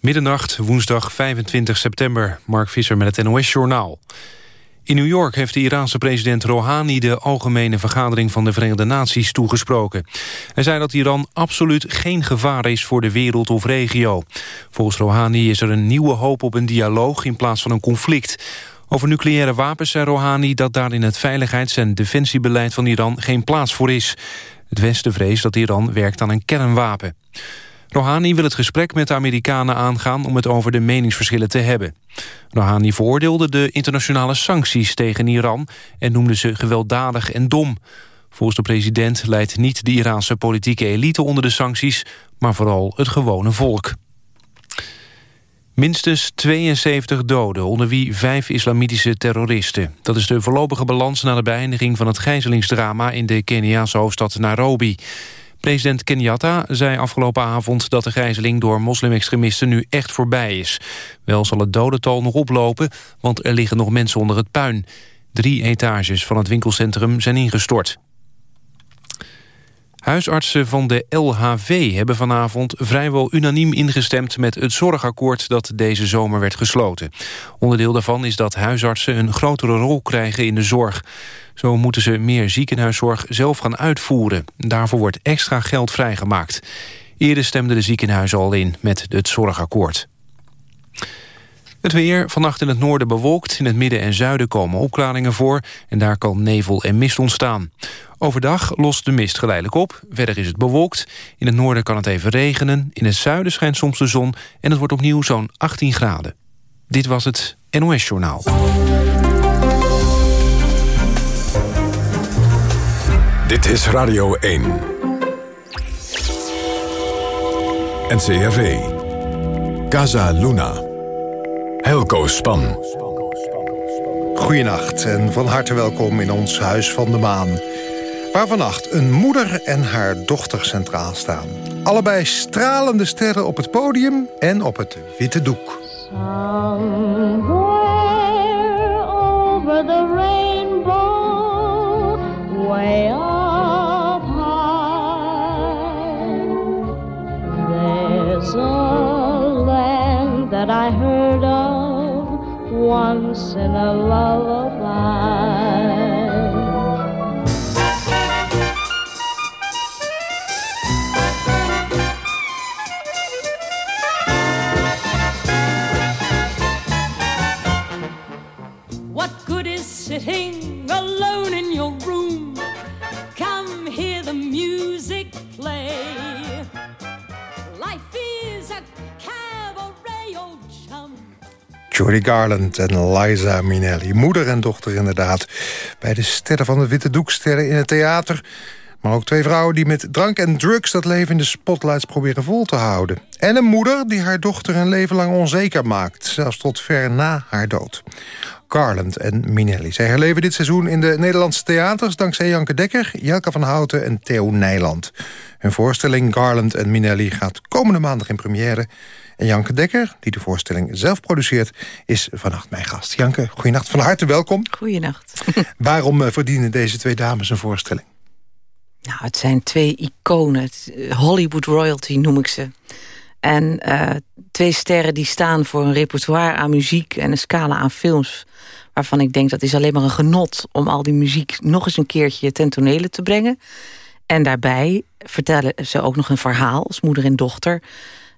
Middernacht, woensdag 25 september. Mark Visser met het NOS-journaal. In New York heeft de Iraanse president Rouhani... de Algemene Vergadering van de Verenigde Naties toegesproken. Hij zei dat Iran absoluut geen gevaar is voor de wereld of regio. Volgens Rouhani is er een nieuwe hoop op een dialoog... in plaats van een conflict. Over nucleaire wapens zei Rouhani dat daar in het veiligheids- en defensiebeleid van Iran geen plaats voor is. Het Westen vreest dat Iran werkt aan een kernwapen. Rouhani wil het gesprek met de Amerikanen aangaan om het over de meningsverschillen te hebben. Rouhani veroordeelde de internationale sancties tegen Iran en noemde ze gewelddadig en dom. Volgens de president leidt niet de Iraanse politieke elite onder de sancties, maar vooral het gewone volk. Minstens 72 doden, onder wie vijf islamitische terroristen. Dat is de voorlopige balans na de beëindiging van het gijzelingsdrama... in de Keniaanse hoofdstad Nairobi. President Kenyatta zei afgelopen avond dat de gijzeling door moslimextremisten nu echt voorbij is. Wel zal het dodental nog oplopen, want er liggen nog mensen onder het puin. Drie etages van het winkelcentrum zijn ingestort. Huisartsen van de LHV hebben vanavond vrijwel unaniem ingestemd met het zorgakkoord dat deze zomer werd gesloten. Onderdeel daarvan is dat huisartsen een grotere rol krijgen in de zorg. Zo moeten ze meer ziekenhuiszorg zelf gaan uitvoeren. Daarvoor wordt extra geld vrijgemaakt. Eerder stemden de ziekenhuizen al in met het zorgakkoord. Het weer, vannacht in het noorden bewolkt. In het midden en zuiden komen opklaringen voor... en daar kan nevel en mist ontstaan. Overdag lost de mist geleidelijk op. Verder is het bewolkt. In het noorden kan het even regenen. In het zuiden schijnt soms de zon... en het wordt opnieuw zo'n 18 graden. Dit was het NOS Journaal. Dit is Radio 1. NCRV. Casa Luna. Helco Span. Goedenacht en van harte welkom in ons Huis van de Maan. Waar vannacht een moeder en haar dochter centraal staan. Allebei stralende sterren op het podium en op het witte doek. Somewhere over the rainbow, way I heard of once in a lullaby. Jordy Garland en Liza Minnelli. Moeder en dochter inderdaad. Bij de sterren van het witte doek, sterren in het theater. Maar ook twee vrouwen die met drank en drugs... dat leven in de spotlights proberen vol te houden. En een moeder die haar dochter een leven lang onzeker maakt. Zelfs tot ver na haar dood. Garland en Minelli. Zij herleven dit seizoen in de Nederlandse theaters... dankzij Janke Dekker, Jelka van Houten en Theo Nijland. Hun voorstelling Garland en Minelli gaat komende maandag in première... En Janke Dekker, die de voorstelling zelf produceert... is vannacht mijn gast. Janke, goeienacht, van harte welkom. Goeienacht. Waarom eh, verdienen deze twee dames een voorstelling? Nou, het zijn twee iconen. Eh, Hollywood royalty noem ik ze. En eh, twee sterren die staan voor een repertoire aan muziek... en een scala aan films waarvan ik denk dat is alleen maar een genot... om al die muziek nog eens een keertje ten tonele te brengen. En daarbij vertellen ze ook nog een verhaal als moeder en dochter...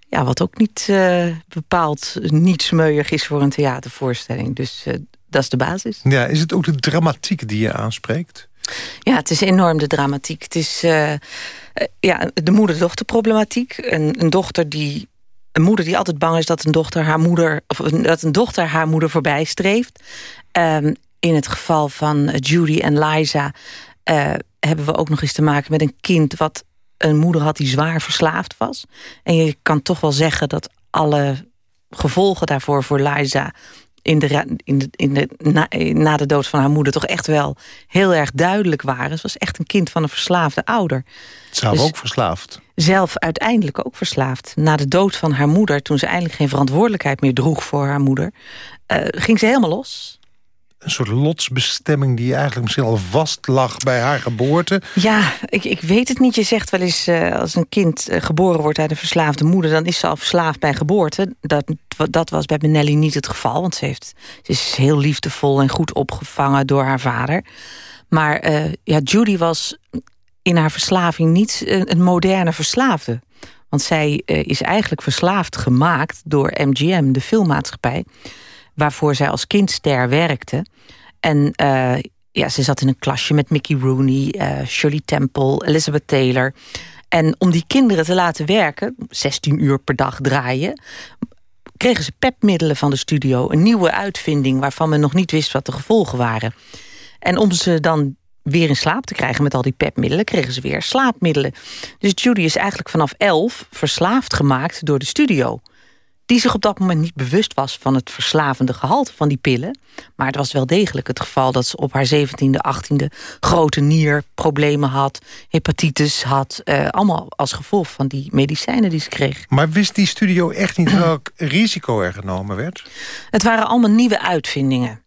Ja, wat ook niet eh, bepaald niet smeuig is voor een theatervoorstelling. Dus dat is de basis. Ja, is het ook de dramatiek die je aanspreekt? Ja, het is enorm de dramatiek. Het is eh, eh, ja, de moeder-dochterproblematiek. Een, een dochter die. Een moeder die altijd bang is dat een dochter haar moeder. of dat een dochter haar moeder voorbij streeft. Ehm, in het geval van eh, Judy en Liza hebben we ook nog eens te maken met een kind wat een moeder had die zwaar verslaafd was. En je kan toch wel zeggen dat alle gevolgen daarvoor voor Liza in de, in de, in de, na, na de dood van haar moeder toch echt wel heel erg duidelijk waren. Ze was echt een kind van een verslaafde ouder. Zelf Dus- ook verslaafd. Zelf uiteindelijk ook verslaafd. Na de dood van haar moeder, toen ze eindelijk geen verantwoordelijkheid meer droeg voor haar moeder, eh, ging ze helemaal los. Een soort lotsbestemming... die eigenlijk misschien al vast lag bij haar geboorte? Ja, ik, ik weet het niet. Je zegt wel eens, uh, als een kind uh, geboren wordt uit een verslaafde moeder... dan is ze al verslaafd bij geboorte. Dat, dat was bij Benelli niet het geval. Want ze, heeft, ze is heel liefdevol en goed opgevangen door haar vader. Maar uh, ja, Judy was in haar verslaving niet een moderne verslaafde. Want zij is eigenlijk verslaafd gemaakt door MGM, de filmmaatschappij waarvoor zij als kindster werkte. En uh, ja, ze zat in een klasje met Mickey Rooney, uh, Shirley Temple, Elizabeth Taylor. En om die kinderen te laten werken, 16 uur per dag draaien... kregen ze pepmiddelen van de studio. Een nieuwe uitvinding waarvan men nog niet wist wat de gevolgen waren. En om ze dan weer in slaap te krijgen met al die pepmiddelen... kregen ze weer slaapmiddelen. Dus Judy is eigenlijk vanaf elf verslaafd gemaakt door de studio die zich op dat moment niet bewust was van het verslavende gehalte van die pillen. Maar het was wel degelijk het geval dat ze op haar 17e, 18e grote nierproblemen had, hepatitis had. Uh, allemaal als gevolg van die medicijnen die ze kreeg. Maar wist die studio echt niet welk risico er genomen werd? Het waren allemaal nieuwe uitvindingen.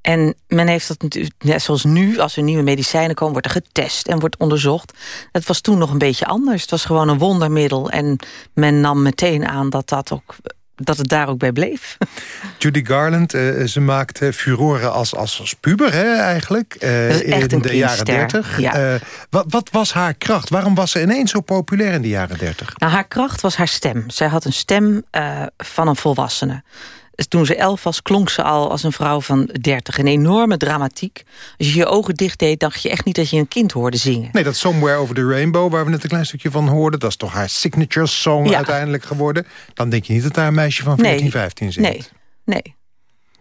En men heeft dat natuurlijk, net zoals nu, als er nieuwe medicijnen komen... wordt er getest en wordt onderzocht. Het was toen nog een beetje anders. Het was gewoon een wondermiddel. En men nam meteen aan dat dat ook dat het daar ook bij bleef. Judy Garland, uh, ze maakte furoren als, als, als puber hè, eigenlijk. Uh, in de jaren dertig. Ja. Uh, wat, wat was haar kracht? Waarom was ze ineens zo populair in de jaren dertig? Nou, haar kracht was haar stem. Zij had een stem van een volwassene toen ze elf was, klonk ze al als een vrouw van dertig. Een enorme dramatiek. Als je je ogen dicht deed, dacht je echt niet dat je een kind hoorde zingen. Nee, dat Somewhere Over the Rainbow, waar we net een klein stukje van hoorden... dat is toch haar signature song uiteindelijk geworden. Dan denk je niet dat daar een meisje van 14, nee. 15 zit. Nee, nee.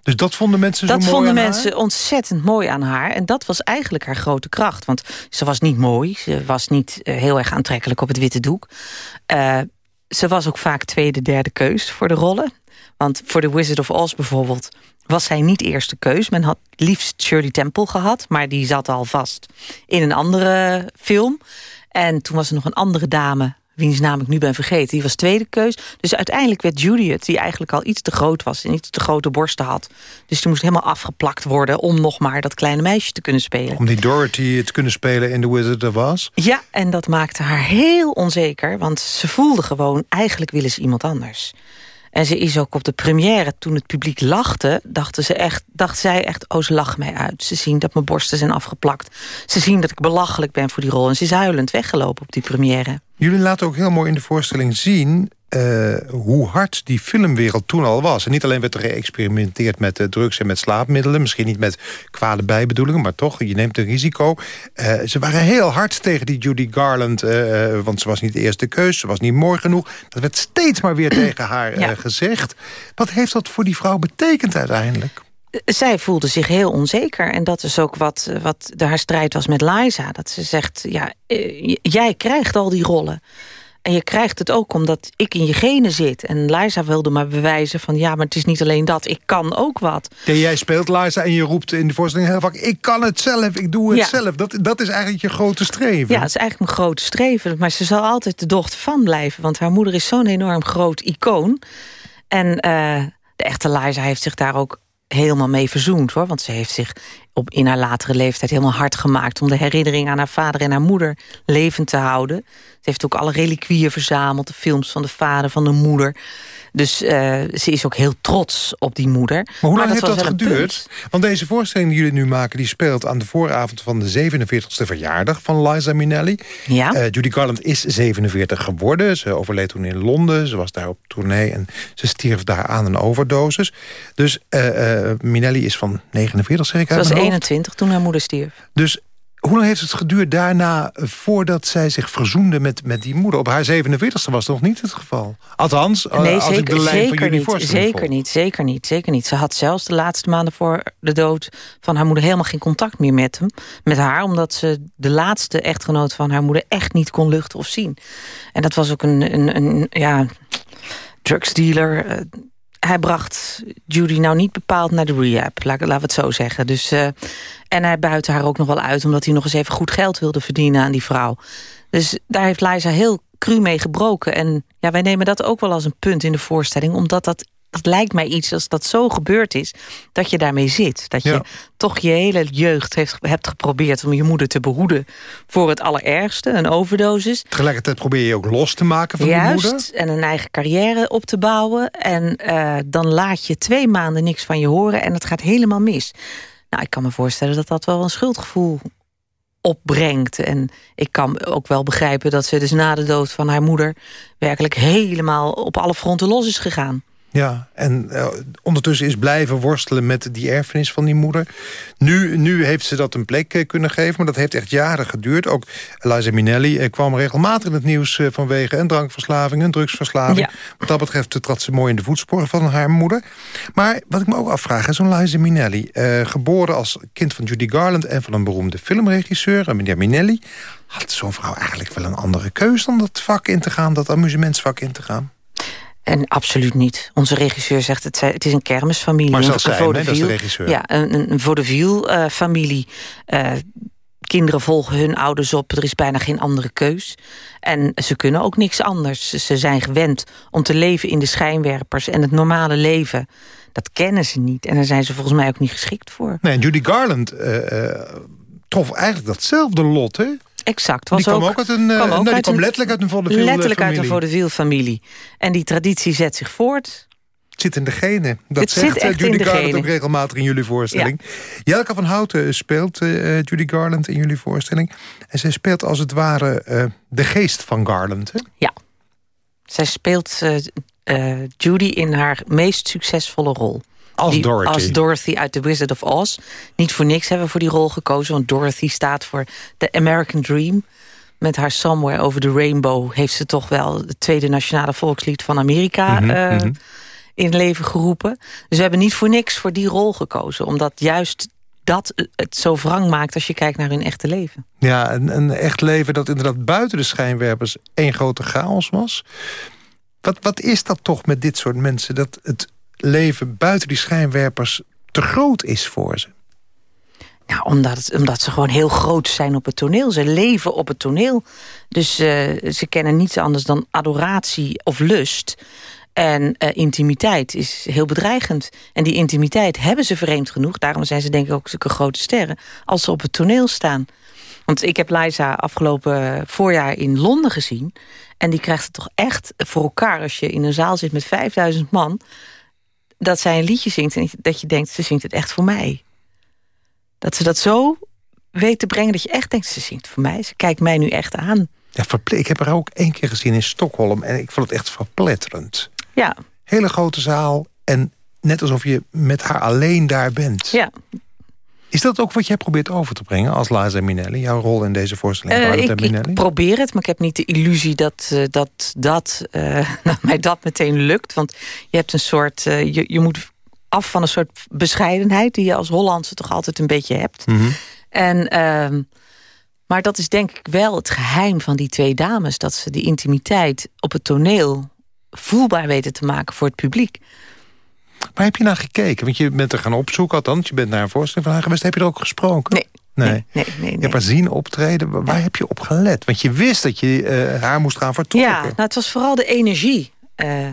Dus dat vonden mensen zo dat mooi vonden mensen ontzettend mooi aan haar. En dat was eigenlijk haar grote kracht. Want ze was niet mooi. Ze was niet uh, heel erg aantrekkelijk op het witte doek. Uh, ze was ook vaak tweede, derde keus voor de rollen. Want voor The Wizard of Oz bijvoorbeeld was zij niet eerste keus. Men had liefst Shirley Temple gehad, maar die zat al vast in een andere film. En toen was er nog een andere dame, wiens naam ik nu ben vergeten. Die was tweede keus. Dus uiteindelijk werd Juliet, die eigenlijk al iets te groot was... en iets te grote borsten had. Dus die moest helemaal afgeplakt worden... om nog maar dat kleine meisje te kunnen spelen. Om die Dorothy te kunnen spelen in The Wizard of Oz? Ja, en dat maakte haar heel onzeker. Want ze voelde gewoon, eigenlijk willen ze iemand anders. En ze is ook op de première, toen het publiek lachte... dachten ze echt, dacht zij echt, oh, ze lachen mij uit. Ze zien dat mijn borsten zijn afgeplakt. Ze zien dat ik belachelijk ben voor die rol. En ze is huilend weggelopen op die première. Jullie laten ook heel mooi in de voorstelling zien... Uh, hoe hard die filmwereld toen al was. En niet alleen werd er geëxperimenteerd met uh, drugs en met slaapmiddelen... misschien niet met kwade bijbedoelingen, maar toch, je neemt een risico. Uh, ze waren heel hard tegen die Judy Garland... want ze was niet de eerste keus, ze was niet mooi genoeg. Dat werd steeds maar weer tegen haar ja. gezegd. Wat heeft dat voor die vrouw betekend uiteindelijk? zij voelde zich heel onzeker. En dat is ook wat, wat de, haar strijd was met Liza. Dat ze zegt, ja, jij krijgt al die rollen. En je krijgt het ook omdat ik in je genen zit. En Liza wilde maar bewijzen van... ja, maar het is niet alleen dat, ik kan ook wat. Ja, jij speelt Liza en je roept in de voorstelling heel vaak... ik kan het zelf, ik doe het zelf. Dat, dat is eigenlijk je grote streven. Ja, dat is eigenlijk mijn grote streven. Maar ze zal altijd de dochter van blijven. Want haar moeder is zo'n enorm groot icoon. En uh, de echte Liza heeft zich daar ook helemaal mee verzoend. hoor. Want ze heeft zich op, in haar latere leeftijd helemaal hard gemaakt... om de herinnering aan haar vader en haar moeder levend te houden. Ze heeft ook alle reliquieën verzameld. De films van de vader, van de moeder. Dus uh, ze is ook heel trots op die moeder. Maar hoe lang heeft dat geduurd? Want deze voorstelling die jullie nu maken... die speelt aan de vooravond van de 47e verjaardag van Liza Minnelli. Ja. Uh, Judy Garland is 47 geworden. Ze overleed toen in Londen. Ze was daar op tournee en ze stierf daar aan een overdosis. Dus uh, Minnelli is van 49, zeg ik Ze was 21 toen haar moeder stierf. Dus hoe lang heeft het geduurd daarna voordat zij zich verzoende met, met die moeder? Op haar 47e was dat nog niet het geval. Althans, nee, als zeker, ik de lijn van jullie niet, Zeker niet, zeker niet, zeker niet. Ze had zelfs de laatste maanden voor de dood van haar moeder... helemaal geen contact meer met hem, met haar... omdat ze de laatste echtgenoot van haar moeder echt niet kon luchten of zien. En dat was ook een, een, een ja, drugsdealer eh, hij bracht Judy nou niet bepaald naar de rehab. Laten we het zo zeggen. Dus, uh, en hij buitte haar ook nog wel uit... omdat hij nog eens even goed geld wilde verdienen aan die vrouw. Dus daar heeft Liza heel cru mee gebroken. En ja, wij nemen dat ook wel als een punt in de voorstelling... omdat dat dat lijkt mij iets als dat zo gebeurd is... dat je daarmee zit. Dat je Ja. toch je hele jeugd heeft, hebt geprobeerd... om je moeder te behoeden voor het allerergste, een overdosis. Tegelijkertijd probeer je ook los te maken van je moeder. En een eigen carrière op te bouwen. En eh, dan laat je twee maanden niks van je horen en het gaat helemaal mis. Nou, ik kan me voorstellen dat dat wel een schuldgevoel opbrengt. En ik kan ook wel begrijpen dat ze dus na de dood van haar moeder... werkelijk helemaal op alle fronten los is gegaan. Ja, en eh, ondertussen is blijven worstelen met die erfenis van die moeder. Nu, nu heeft ze dat een plek eh, kunnen geven, maar dat heeft echt jaren geduurd. Ook Eliza Minnelli eh, kwam regelmatig in het nieuws vanwege een drankverslaving, een drugsverslaving. Ja. Wat dat betreft trad ze mooi in de voetsporen van haar moeder. Maar wat ik me ook afvraag, is zo'n Eliza Minnelli, eh, geboren als kind van Judy Garland en van een beroemde filmregisseur, meneer Minnelli, had zo'n vrouw eigenlijk wel een andere keus dan dat vak in te gaan, dat amusementsvak in te gaan? En absoluut niet. Onze regisseur zegt het, het is een kermisfamilie. Maar een zelfs zij, hè, dat is de regisseur. Ja, een, vaudeville-familie. Eh, kinderen volgen hun ouders op. Er is bijna geen andere keus. En ze kunnen ook niks anders. Ze zijn gewend om te leven in de schijnwerpers. En het normale leven, dat kennen ze niet. En daar zijn ze volgens mij ook niet geschikt voor. Nee, en Judy Garland eh, eh, trof eigenlijk datzelfde lot, hè? Exact. Was die kwam ook, uit een, eh, kwam ook nou, uit kwam letterlijk uit een vaudeville letterlijk uit een familie. vaudeville-familie. En die traditie zet zich voort. Het zit in de genen. Dat Het zegt eh, echt Judy Garland ook regelmatig in jullie voorstelling. Jelka van Houten speelt eh, Judy Garland in jullie voorstelling. En zij speelt als het ware eh, de geest van Garland. Hè? Ja. Zij speelt eh, eh, Judy in haar meest succesvolle rol. Als Die- Dorothy. Als Dorothy uit The Wizard of Oz. Niet voor niks hebben we voor die rol gekozen. Want Dorothy staat voor de American Dream. Met haar Somewhere Over the Rainbow... heeft ze toch wel het tweede nationale volkslied van Amerika... Mhm, eh, mhm. in leven geroepen. Dus we hebben niet voor niks voor die rol gekozen. Omdat juist dat het zo wrang maakt... als je kijkt naar hun echte leven. Ja, een, een echt leven dat inderdaad buiten de schijnwerpers één grote chaos was. Wat, wat is dat toch met dit soort mensen? Dat het leven buiten die schijnwerpers te groot is voor ze. Nou, omdat, omdat ze gewoon heel groot zijn op het toneel. Ze leven op het toneel. Dus eh, ze kennen niets anders dan adoratie of lust. En eh, intimiteit is heel bedreigend. En die intimiteit hebben ze vreemd genoeg. Daarom zijn ze denk ik ook zulke grote sterren. Als ze op het toneel staan. Want ik heb Liza afgelopen voorjaar in Londen gezien. En die krijgt het toch echt voor elkaar... als je in een zaal zit met 5000 man... dat zij een liedje zingt en dat je denkt... ze zingt het echt voor mij. Dat ze dat zo weet te brengen dat je echt denkt... ze zingt voor mij, ze kijkt mij nu echt aan. Ja, ik heb haar ook één keer gezien in Stockholm en ik vond het echt verpletterend. Ja, Hele grote zaal en net alsof je met haar alleen daar bent. ja. Is dat ook wat jij probeert over te brengen als Liza Minnelli? Jouw rol in deze voorstelling, Garland ik, ik probeer het, maar ik heb niet de illusie dat eh, dat, dat, eh, dat mij dat meteen lukt. Want je hebt een soort. je, je moet af van een soort bescheidenheid die je als Hollandse toch altijd een beetje hebt. Mhm. En, ehm, maar dat is denk ik wel het geheim van die twee dames. Dat ze die intimiteit op het toneel voelbaar weten te maken voor het publiek. Waar heb je naar gekeken? Want je bent er gaan opzoeken, althans. Je bent naar een voorstelling van haar geweest. Heb je er ook gesproken? Nee. Nee. Nee, nee, nee. Je hebt haar zien optreden. Waar waar heb je op gelet? Want je wist dat je eh, haar moest gaan vertolken. Ja, nou, het was vooral de energie. Eh,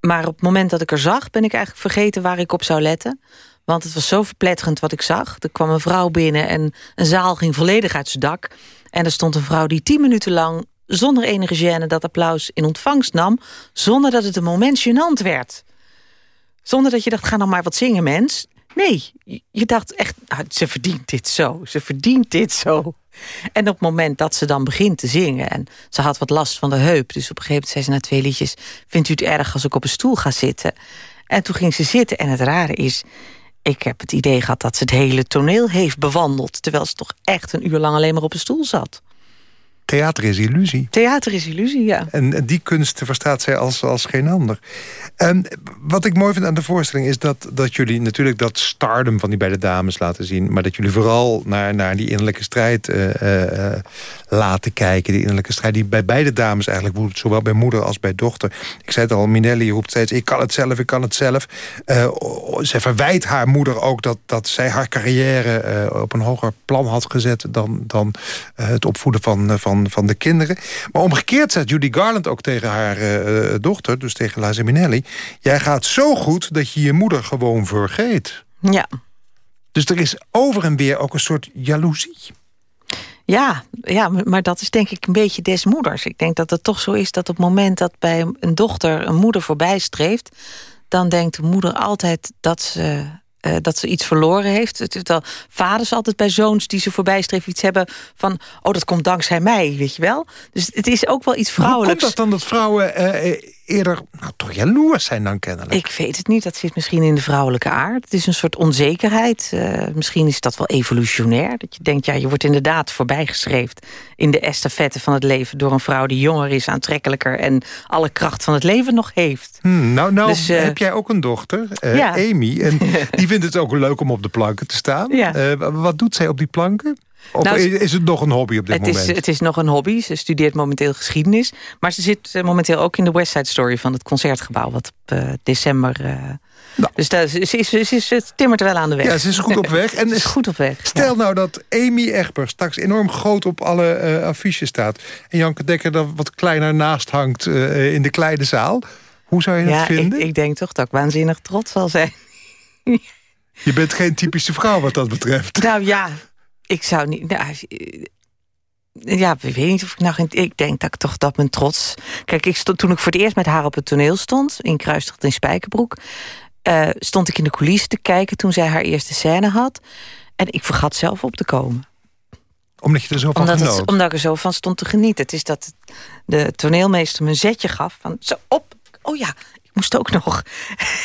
maar op het moment dat ik er zag, ben ik eigenlijk vergeten waar ik op zou letten. Want het was zo verpletterend wat ik zag. Er kwam een vrouw binnen en een zaal ging volledig uit zijn dak. En er stond een vrouw die tien minuten lang zonder enige gêne dat applaus in ontvangst nam... zonder dat het een moment gênant werd. Zonder dat je dacht, ga nou maar wat zingen, mens. Nee, je- je dacht echt, ah, ze verdient dit zo. Ze verdient dit zo. En op het moment dat ze dan begint te zingen... en ze had wat last van de heup... dus op een gegeven moment zei ze na twee liedjes... vindt u het erg als ik op een stoel ga zitten? En toen ging ze zitten en het rare is... ik heb het idee gehad dat ze het hele toneel heeft bewandeld... terwijl ze toch echt een uur lang alleen maar op een stoel zat. Theater is illusie. Theater is illusie, ja. En die kunst verstaat zij als, als geen ander. En wat ik mooi vind aan de voorstelling is dat, dat jullie natuurlijk dat stardom van die beide dames laten zien. Maar dat jullie vooral naar, naar die innerlijke strijd eh, eh, eh, laten kijken. Die innerlijke strijd die bij beide dames eigenlijk woedt. Zowel bij moeder als bij dochter. Ik zei het al, Minelli roept steeds ik kan het zelf, ik kan het zelf. Eh, zij verwijt haar moeder ook dat, dat zij haar carrière op een hoger plan had gezet dan, dan het opvoeden van, van van, van de kinderen. Maar omgekeerd zegt Judy Garland ook tegen haar uh, dochter... dus tegen Liza Minnelli... jij gaat zo goed dat je je moeder gewoon vergeet. Ja. Dus er is over en weer ook een soort jaloezie. Ja, ja, maar dat is denk ik een beetje des moeders. Ik denk dat het toch zo is dat op het moment dat bij een dochter een moeder voorbij streeft... dan denkt de moeder altijd dat ze uh, dat ze iets verloren heeft. Terwijl vaders altijd bij zoons die ze voorbij streven iets hebben van... oh, dat komt dankzij mij, weet je wel. Dus het is ook wel iets vrouwelijks. hoe komt dat dan dat vrouwen uh, eerder nou, toch jaloers zijn dan kennelijk? Ik weet het niet. Dat zit misschien in de vrouwelijke aard. Het is een soort onzekerheid. Uh, misschien is dat wel evolutionair. Dat je denkt, ja, je wordt inderdaad voorbijgestreefd... in de estafette van het leven door een vrouw die jonger is, aantrekkelijker... en alle kracht van het leven nog heeft. Hmm, nou, nou dus, uh, heb jij ook een dochter, uh, ja. Amy. En die vindt het ook leuk om op de planken te staan. Ja. wat doet zij op die planken? Of nou, is het nog een hobby op dit het moment? Is, het is nog een hobby. Ze studeert momenteel geschiedenis. Maar ze zit eh, momenteel ook in de West Side Story van het Concertgebouw. Wat op uh, december... Uh, nou. Dus daar, ze, ze, ze timmert wel aan de weg. Ja, ze is goed op weg. En is goed op weg. Stel nou dat Amy Egber straks enorm groot op alle uh, affiches staat. En Janke Dekker er wat kleiner naast hangt in de kleine zaal. Hoe zou je dat ja, vinden? Ik, ik denk toch dat ik waanzinnig trots zal zijn. Je bent geen typische vrouw wat dat betreft. Nou ja, ik zou niet... Nou, ja, ik weet niet of ik nou... Ik denk dat ik toch dat mijn trots... Kijk, ik stond, toen ik voor het eerst met haar op het toneel stond... in Kruistocht in Spijkerbroek... Uh, stond ik in de coulissen te kijken toen zij haar eerste scène had. En ik vergat zelf op te komen. Omdat je er zo van omdat genoot? Het, omdat ik er zo van stond te genieten. Het is dat de toneelmeester me een zetje gaf van... Zo, op! Oh ja, ik moest ook nog.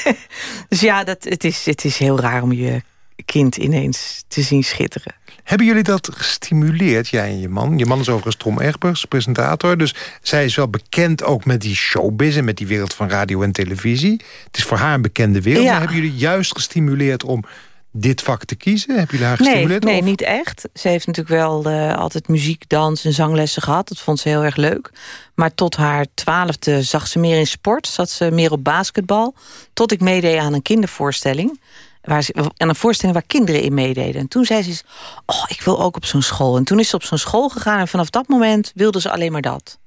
dus ja, dat, het, is, het is heel raar om je kind ineens te zien schitteren. Hebben jullie dat gestimuleerd, jij en je man? Je man is overigens Tom Egbers, presentator. Dus zij is wel bekend ook met die showbiz... en met die wereld van radio en televisie. Het is voor haar een bekende wereld. Ja. Maar hebben jullie juist gestimuleerd om dit vak te kiezen? Hebben jullie haar gestimuleerd? Nee, nee niet echt. Ze heeft natuurlijk wel uh, altijd muziek, dans en zanglessen gehad. Dat vond ze heel erg leuk. Maar tot haar twaalfde zag ze meer in sport. Zat ze meer op basketbal. Tot ik meedeed aan een kindervoorstelling... Waar ze, en een voorstelling waar kinderen in meededen. En toen zei ze, oh, ik wil ook op zo'n school. En toen is ze op zo'n school gegaan en vanaf dat moment wilde ze alleen maar dat.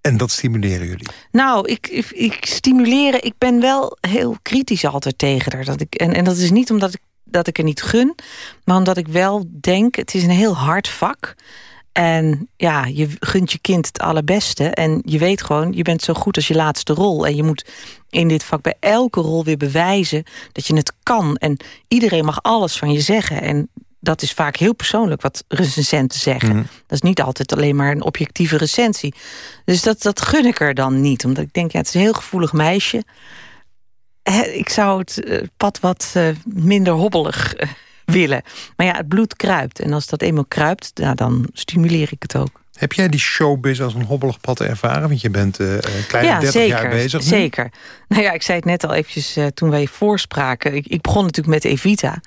En dat stimuleren jullie? Nou, ik, ik, ik stimuleren, ik ben wel heel kritisch altijd tegen haar. Dat ik, en, en dat is niet omdat ik, dat ik er niet gun, maar omdat ik wel denk, het is een heel hard vak. En ja, je gunt je kind het allerbeste. En je weet gewoon, je bent zo goed als je laatste rol. En je moet in dit vak bij elke rol weer bewijzen dat je het kan. En iedereen mag alles van je zeggen. En dat is vaak heel persoonlijk wat recensenten zeggen. Dat is niet altijd alleen maar een objectieve recensie. Dus dat, dat gun ik er dan niet. Omdat ik denk, ja, het is een heel gevoelig meisje. Ik zou het eh, pad wat eh, minder hobbelig eh, willen. Maar ja, het bloed kruipt. En als dat eenmaal kruipt, nou, dan stimuleer ik het ook. Heb jij die showbiz als een hobbelig pad ervaren? Want je bent uh, een kleine ja, 30 zeker, jaar bezig. Nu. Zeker. Nou ja, ik zei het net al eventjes uh, toen wij voorspraken. Ik, ik, begon natuurlijk met Evita.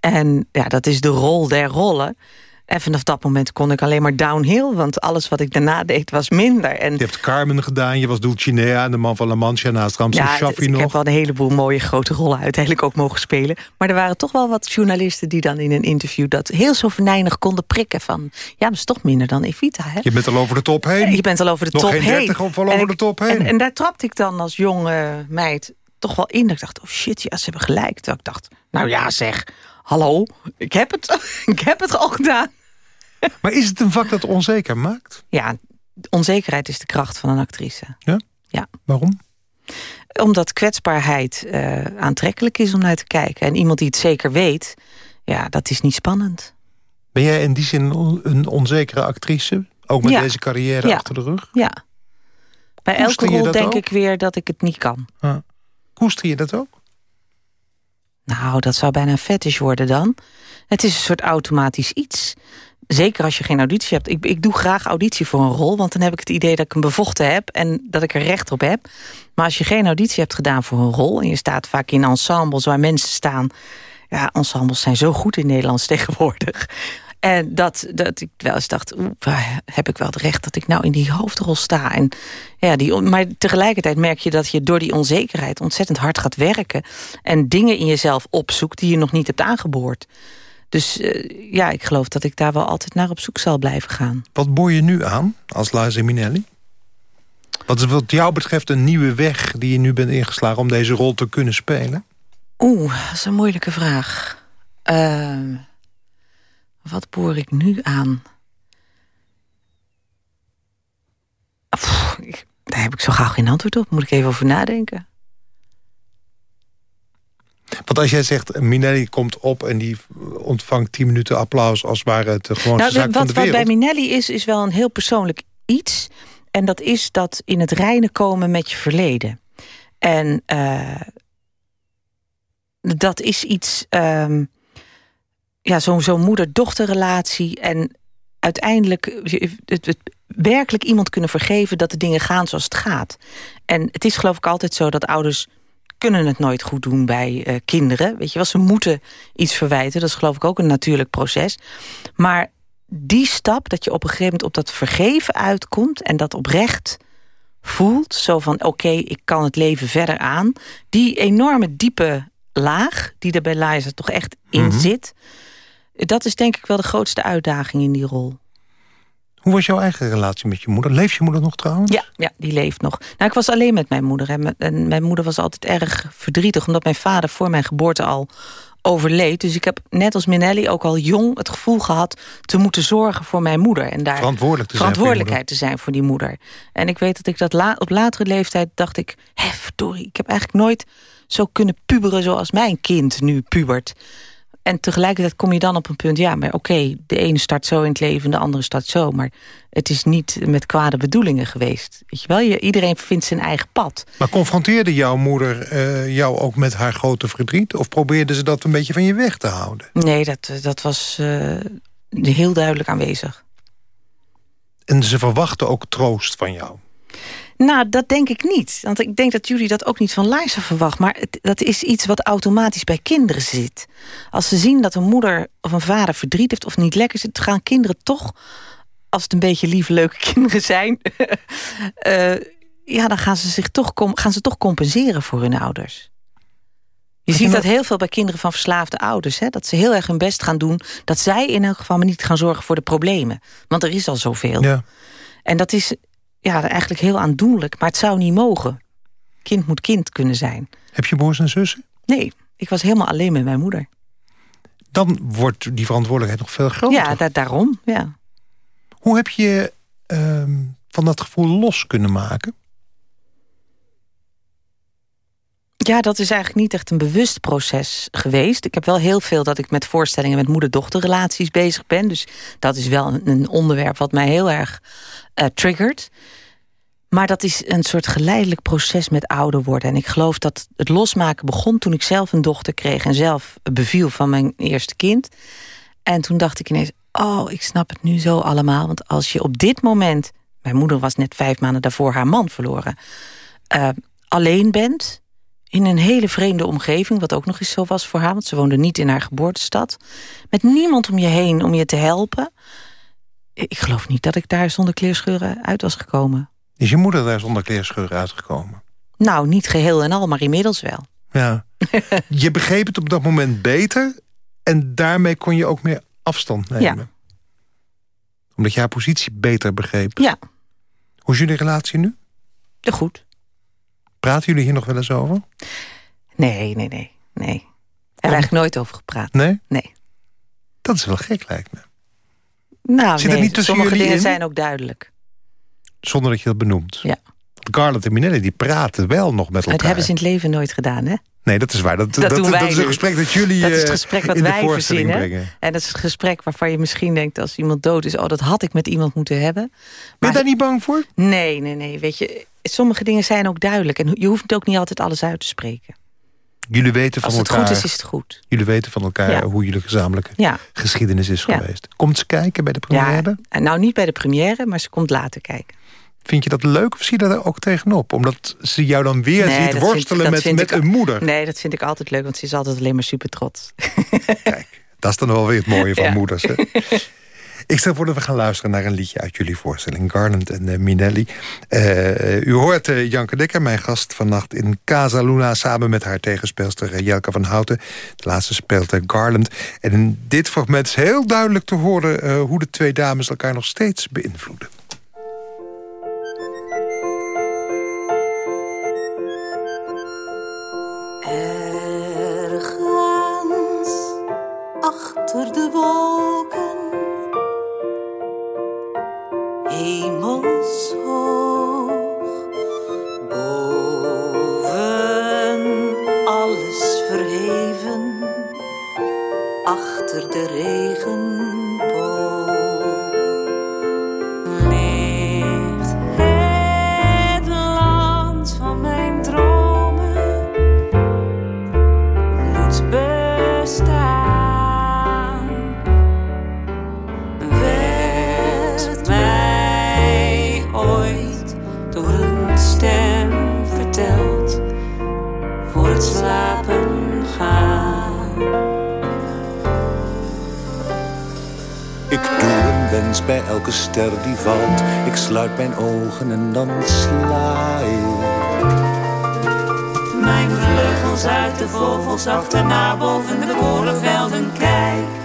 En ja, dat is de rol der rollen. En vanaf dat moment kon ik alleen maar downhill. Want alles wat ik daarna deed was minder. En je hebt Carmen gedaan, je was Dulcinea... en de man van La Mancha naast Ramses ja, Shaffi nog. ik heb wel een heleboel mooie grote rollen uiteindelijk ook mogen spelen. Maar er waren toch wel wat journalisten die dan in een interview... dat heel zo venijnig konden prikken van... ja, dat is toch minder dan Evita, hè? Je bent al over de top heen. Je bent al over de Nog top geen heen. 30 of al over de top heen. En, en, daar trapte ik dan als jonge meid toch wel in. Dat ik dacht, oh shit, ja, ze hebben gelijk. Terwijl ik dacht, nou ja zeg, hallo, ik heb het, ik heb het al gedaan. Maar is het een vak dat onzeker maakt? Ja, onzekerheid is de kracht van een actrice. Ja? Ja. Waarom? Omdat kwetsbaarheid uh, aantrekkelijk is om naar te kijken. En iemand die het zeker weet, ja, dat is niet spannend. Ben jij in die zin een onzekere actrice? Ook met ja. deze carrière ja. achter de rug? Ja. Bij Koester elke rol denk ook? ik weer dat ik het niet kan. Ja. Koester je dat ook? Nou, dat zou bijna een fetish worden dan. Het is een soort automatisch iets. Zeker als je geen auditie hebt. Ik, ik doe graag auditie voor een rol, want dan heb ik het idee dat ik hem bevochten heb en dat ik er recht op heb. Maar als je geen auditie hebt gedaan voor een rol en je staat vaak in ensembles waar mensen staan. Ja, ensembles zijn zo goed in Nederlands tegenwoordig. En dat, dat ik wel eens dacht, heb ik wel het recht dat ik nou in die hoofdrol sta. En ja, die, maar tegelijkertijd merk je dat je door die onzekerheid ontzettend hard gaat werken. En dingen in jezelf opzoekt die je nog niet hebt aangeboord. Dus eh, ja, ik geloof dat ik daar wel altijd naar op zoek zal blijven gaan. Wat boor je nu aan als Liza Minnelli? Wat is wat jou betreft een nieuwe weg die je nu bent ingeslagen... om deze rol te kunnen spelen? Oeh, dat is een moeilijke vraag. Ehm, wat boor ik nu aan? Pff, ik- daar heb ik zo gauw geen antwoord op. Moet ik even over nadenken. Want als jij zegt, Minelli komt op en die ontvangt 10 minuten applaus... als ware het de gewoonste Nou, zaak wat, van de wat wereld. bij Minelli is, is wel een heel persoonlijk iets. En dat is dat in het reinen komen met je verleden. En eh, dat is iets... ehm, ja, zo'n zo'n moeder-dochterrelatie. En uiteindelijk het, het werkelijk iemand kunnen vergeven... dat de dingen gaan zoals het gaat. En het is geloof ik altijd zo dat ouders kunnen het nooit goed doen bij eh, kinderen. Weet je wel, ze moeten iets verwijten. Dat is geloof ik ook een natuurlijk proces. Maar die stap, dat je op een gegeven moment op dat vergeven uitkomt... en dat oprecht voelt, zo van oké, ik kan het leven verder aan... die enorme diepe laag, die er bij Liza toch echt in Mhm. zit... dat is denk ik wel de grootste uitdaging in die rol. Hoe was jouw eigen relatie met je moeder? Leeft je moeder nog trouwens? Ja, ja, die leeft nog. Nou, ik was alleen met mijn moeder. En, en mijn moeder was altijd erg verdrietig... omdat mijn vader voor mijn geboorte al overleed. Dus ik heb net als Minelli ook al jong het gevoel gehad... te moeten zorgen voor mijn moeder. En daar Verantwoordelijk te zijn verantwoordelijkheid te zijn voor die moeder. En ik weet dat ik dat la op latere leeftijd dacht ik... hé, verdorie, ik heb eigenlijk nooit zo kunnen puberen... zoals mijn kind nu pubert. En tegelijkertijd kom je dan op een punt... ja, maar oké, de ene start zo in het leven... de andere start zo, maar het is niet met kwade bedoelingen geweest. Weet je wel, je, iedereen vindt zijn eigen pad. Maar confronteerde jouw moeder eh, jou ook met haar grote verdriet? Of probeerde ze dat een beetje van je weg te houden? Nee, dat, dat was eh, heel duidelijk aanwezig. En ze verwachtte ook troost van jou. Nou, dat denk ik niet. Want ik denk dat jullie dat ook niet van Liza verwacht. Maar het, dat is iets wat automatisch bij kinderen zit. Als ze zien dat een moeder of een vader verdriet heeft of niet lekker zit... gaan kinderen toch, als het een beetje lieve, leuke kinderen zijn... eh, ja, dan gaan ze, zich toch, gaan ze toch compenseren voor hun ouders. Je ziet dat heel veel bij kinderen van verslaafde ouders. Hè? Dat ze heel erg hun best gaan doen. Dat zij in elk geval maar niet gaan zorgen voor de problemen. Want er is al zoveel. Ja. En dat is ja, eigenlijk heel aandoenlijk, maar het zou niet mogen. Kind moet kind kunnen zijn. Heb je broers en zussen? Nee, ik was helemaal alleen met mijn moeder. Dan wordt die verantwoordelijkheid nog veel groter. Ja, da- daarom. Ja. Hoe heb je ehm, van dat gevoel los kunnen maken? ja, dat is eigenlijk niet echt een bewust proces geweest. Ik heb wel heel veel dat ik met voorstellingen met moeder-dochterrelaties bezig ben. Dus dat is wel een onderwerp wat mij heel erg triggert. Maar dat is een soort geleidelijk proces met ouder worden. En ik geloof dat het losmaken begon toen ik zelf een dochter kreeg... en zelf beviel van mijn eerste kind. En toen dacht ik ineens, oh, ik snap het nu zo allemaal. Want als je op dit moment... Mijn moeder was net vijf maanden daarvoor haar man verloren. eh, alleen bent, in een hele vreemde omgeving... wat ook nog eens zo was voor haar, want ze woonde niet in haar geboortestad. Met niemand om je heen om je te helpen. Ik geloof niet dat ik daar zonder kleerscheuren uit was gekomen. Is je moeder daar zonder kleerscheuren uitgekomen? Nou, niet geheel en al, maar inmiddels wel. Ja. je begreep het op dat moment beter... en daarmee kon je ook meer afstand nemen. Ja. Omdat je haar positie beter begreep. Ja, Hoe is jullie relatie nu? te goed. Praten jullie hier nog wel eens over? Nee, nee, nee, nee. We eigenlijk nooit over gepraat. Nee? Nee. Dat is wel gek, lijkt me. Nou, Zit er niet tussen sommige dingen in? zijn ook duidelijk. Zonder dat je dat benoemt. Ja. Garland en Minelli die praten wel nog met elkaar. Dat hebben ze in het leven nooit gedaan, hè? Nee, dat is waar. Dat, Dat doen wij dat is een gesprek dat jullie Dat is het eh, gesprek wat wij voorstelling verzinnen. brengen. En dat is het gesprek waarvan je misschien denkt... als iemand dood is, oh, dat had ik met iemand moeten hebben. Ben je daar niet bang voor? Nee, nee, nee. Weet je, sommige dingen zijn ook duidelijk. En je hoeft ook niet altijd alles uit te spreken. Jullie weten van Als het elkaar, goed is, is het goed. jullie weten van elkaar Ja. hoe jullie gezamenlijke Ja, geschiedenis is Ja. geweest. Komt ze kijken bij de première? Nou niet bij de première, maar ze komt later kijken. Vind je dat leuk of zie je daar ook tegenop? Omdat ze jou dan weer Nee, ziet worstelen met, met ik- een moeder. Nee, dat vind ik altijd leuk, want ze is altijd alleen maar super trots. Kijk, dat is dan wel weer het mooie van moeders. Hè? Ik stel voor dat we gaan luisteren naar een liedje uit jullie voorstelling. Garland en uh, Minelli. Uh, u hoort uh, Janke Dekker, mijn gast vannacht in Casa Luna... samen met haar tegenspeelster Jelka van Houten. De laatste speelt Garland. En in dit fragment is heel duidelijk te horen... hoe de twee dames elkaar nog steeds beïnvloeden. Achter de regen bij elke ster die valt. Ik sluit mijn ogen en dan sla ik. Mijn vleugels uit de vogels achterna boven de korenvelden kijk.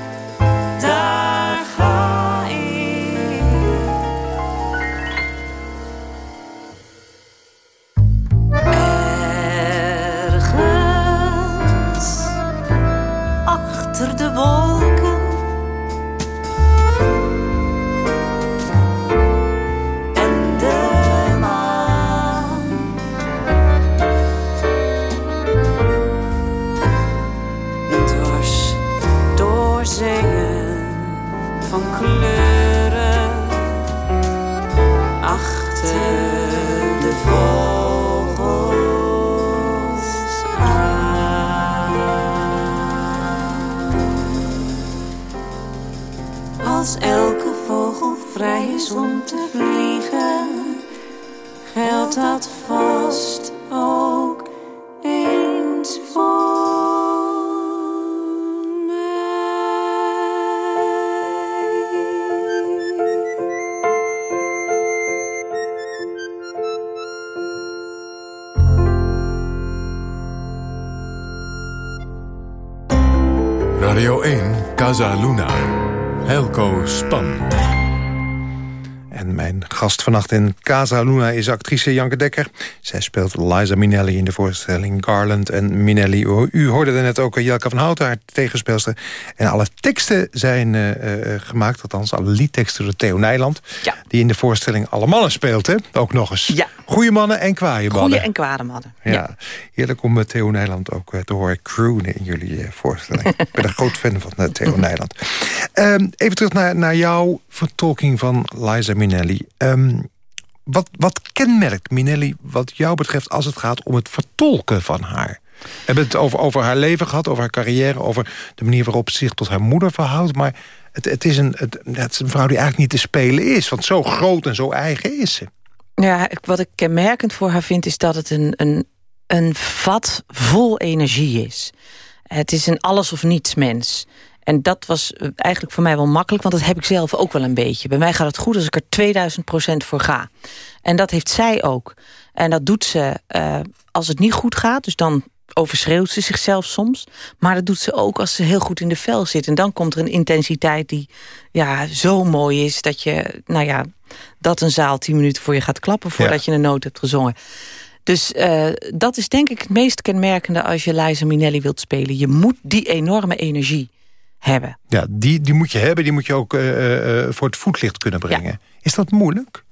Casa Luna. Helco Span mijn gast vannacht in Casa Luna is actrice Janke Dekker. Zij speelt Liza Minnelli in de voorstelling Garland en Minnelli. U hoorde er net ook Jelka van Houten, haar tegenspeelster. En alle teksten zijn uh, gemaakt, althans alle liedteksten door Theo Nijland. Ja. Die in de voorstelling alle mannen speelt, hè? Ook nog eens. Ja. Goeie mannen en kwaaie mannen. Goeie en kwade mannen. Ja. Heerlijk om Theo Nijland ook te horen croonen in jullie voorstelling. Ik ben een groot fan van Theo Nijland. Um, even terug naar, naar jouw vertolking van Liza Minnelli. Ehm, wat, wat kenmerkt Minelli wat jou betreft als het gaat om het vertolken van haar? We hebben het over, over haar leven gehad, over haar carrière... over de manier waarop ze zich tot haar moeder verhoudt. Maar het, het, is een, het, het is een vrouw die eigenlijk niet te spelen is. Want zo groot en zo eigen is ze. Ja, wat ik kenmerkend voor haar vind... is dat het een, een, een vat vol energie is. Het is een alles of niets mens. En dat was eh, eigenlijk voor mij wel makkelijk, want dat heb ik zelf ook wel een beetje. Bij mij gaat het goed als ik er 2000 procent voor ga. En dat heeft zij ook. En dat doet ze uh, als het niet goed gaat, dus dan overschreeuwt ze zichzelf soms. Maar dat doet ze ook als ze heel goed in de vel zit. En dan komt er een intensiteit die ja, zo mooi is... dat je, nou ja, dat een zaal tien minuten voor je gaat klappen... voordat je een noot hebt gezongen. Dus uh, dat is denk ik het meest kenmerkende als je Liza Minnelli wilt spelen. Je moet die enorme energie hebben. Ja, die, die moet je hebben, die moet je ook uh, uh, voor het voetlicht kunnen brengen. Is dat moeilijk?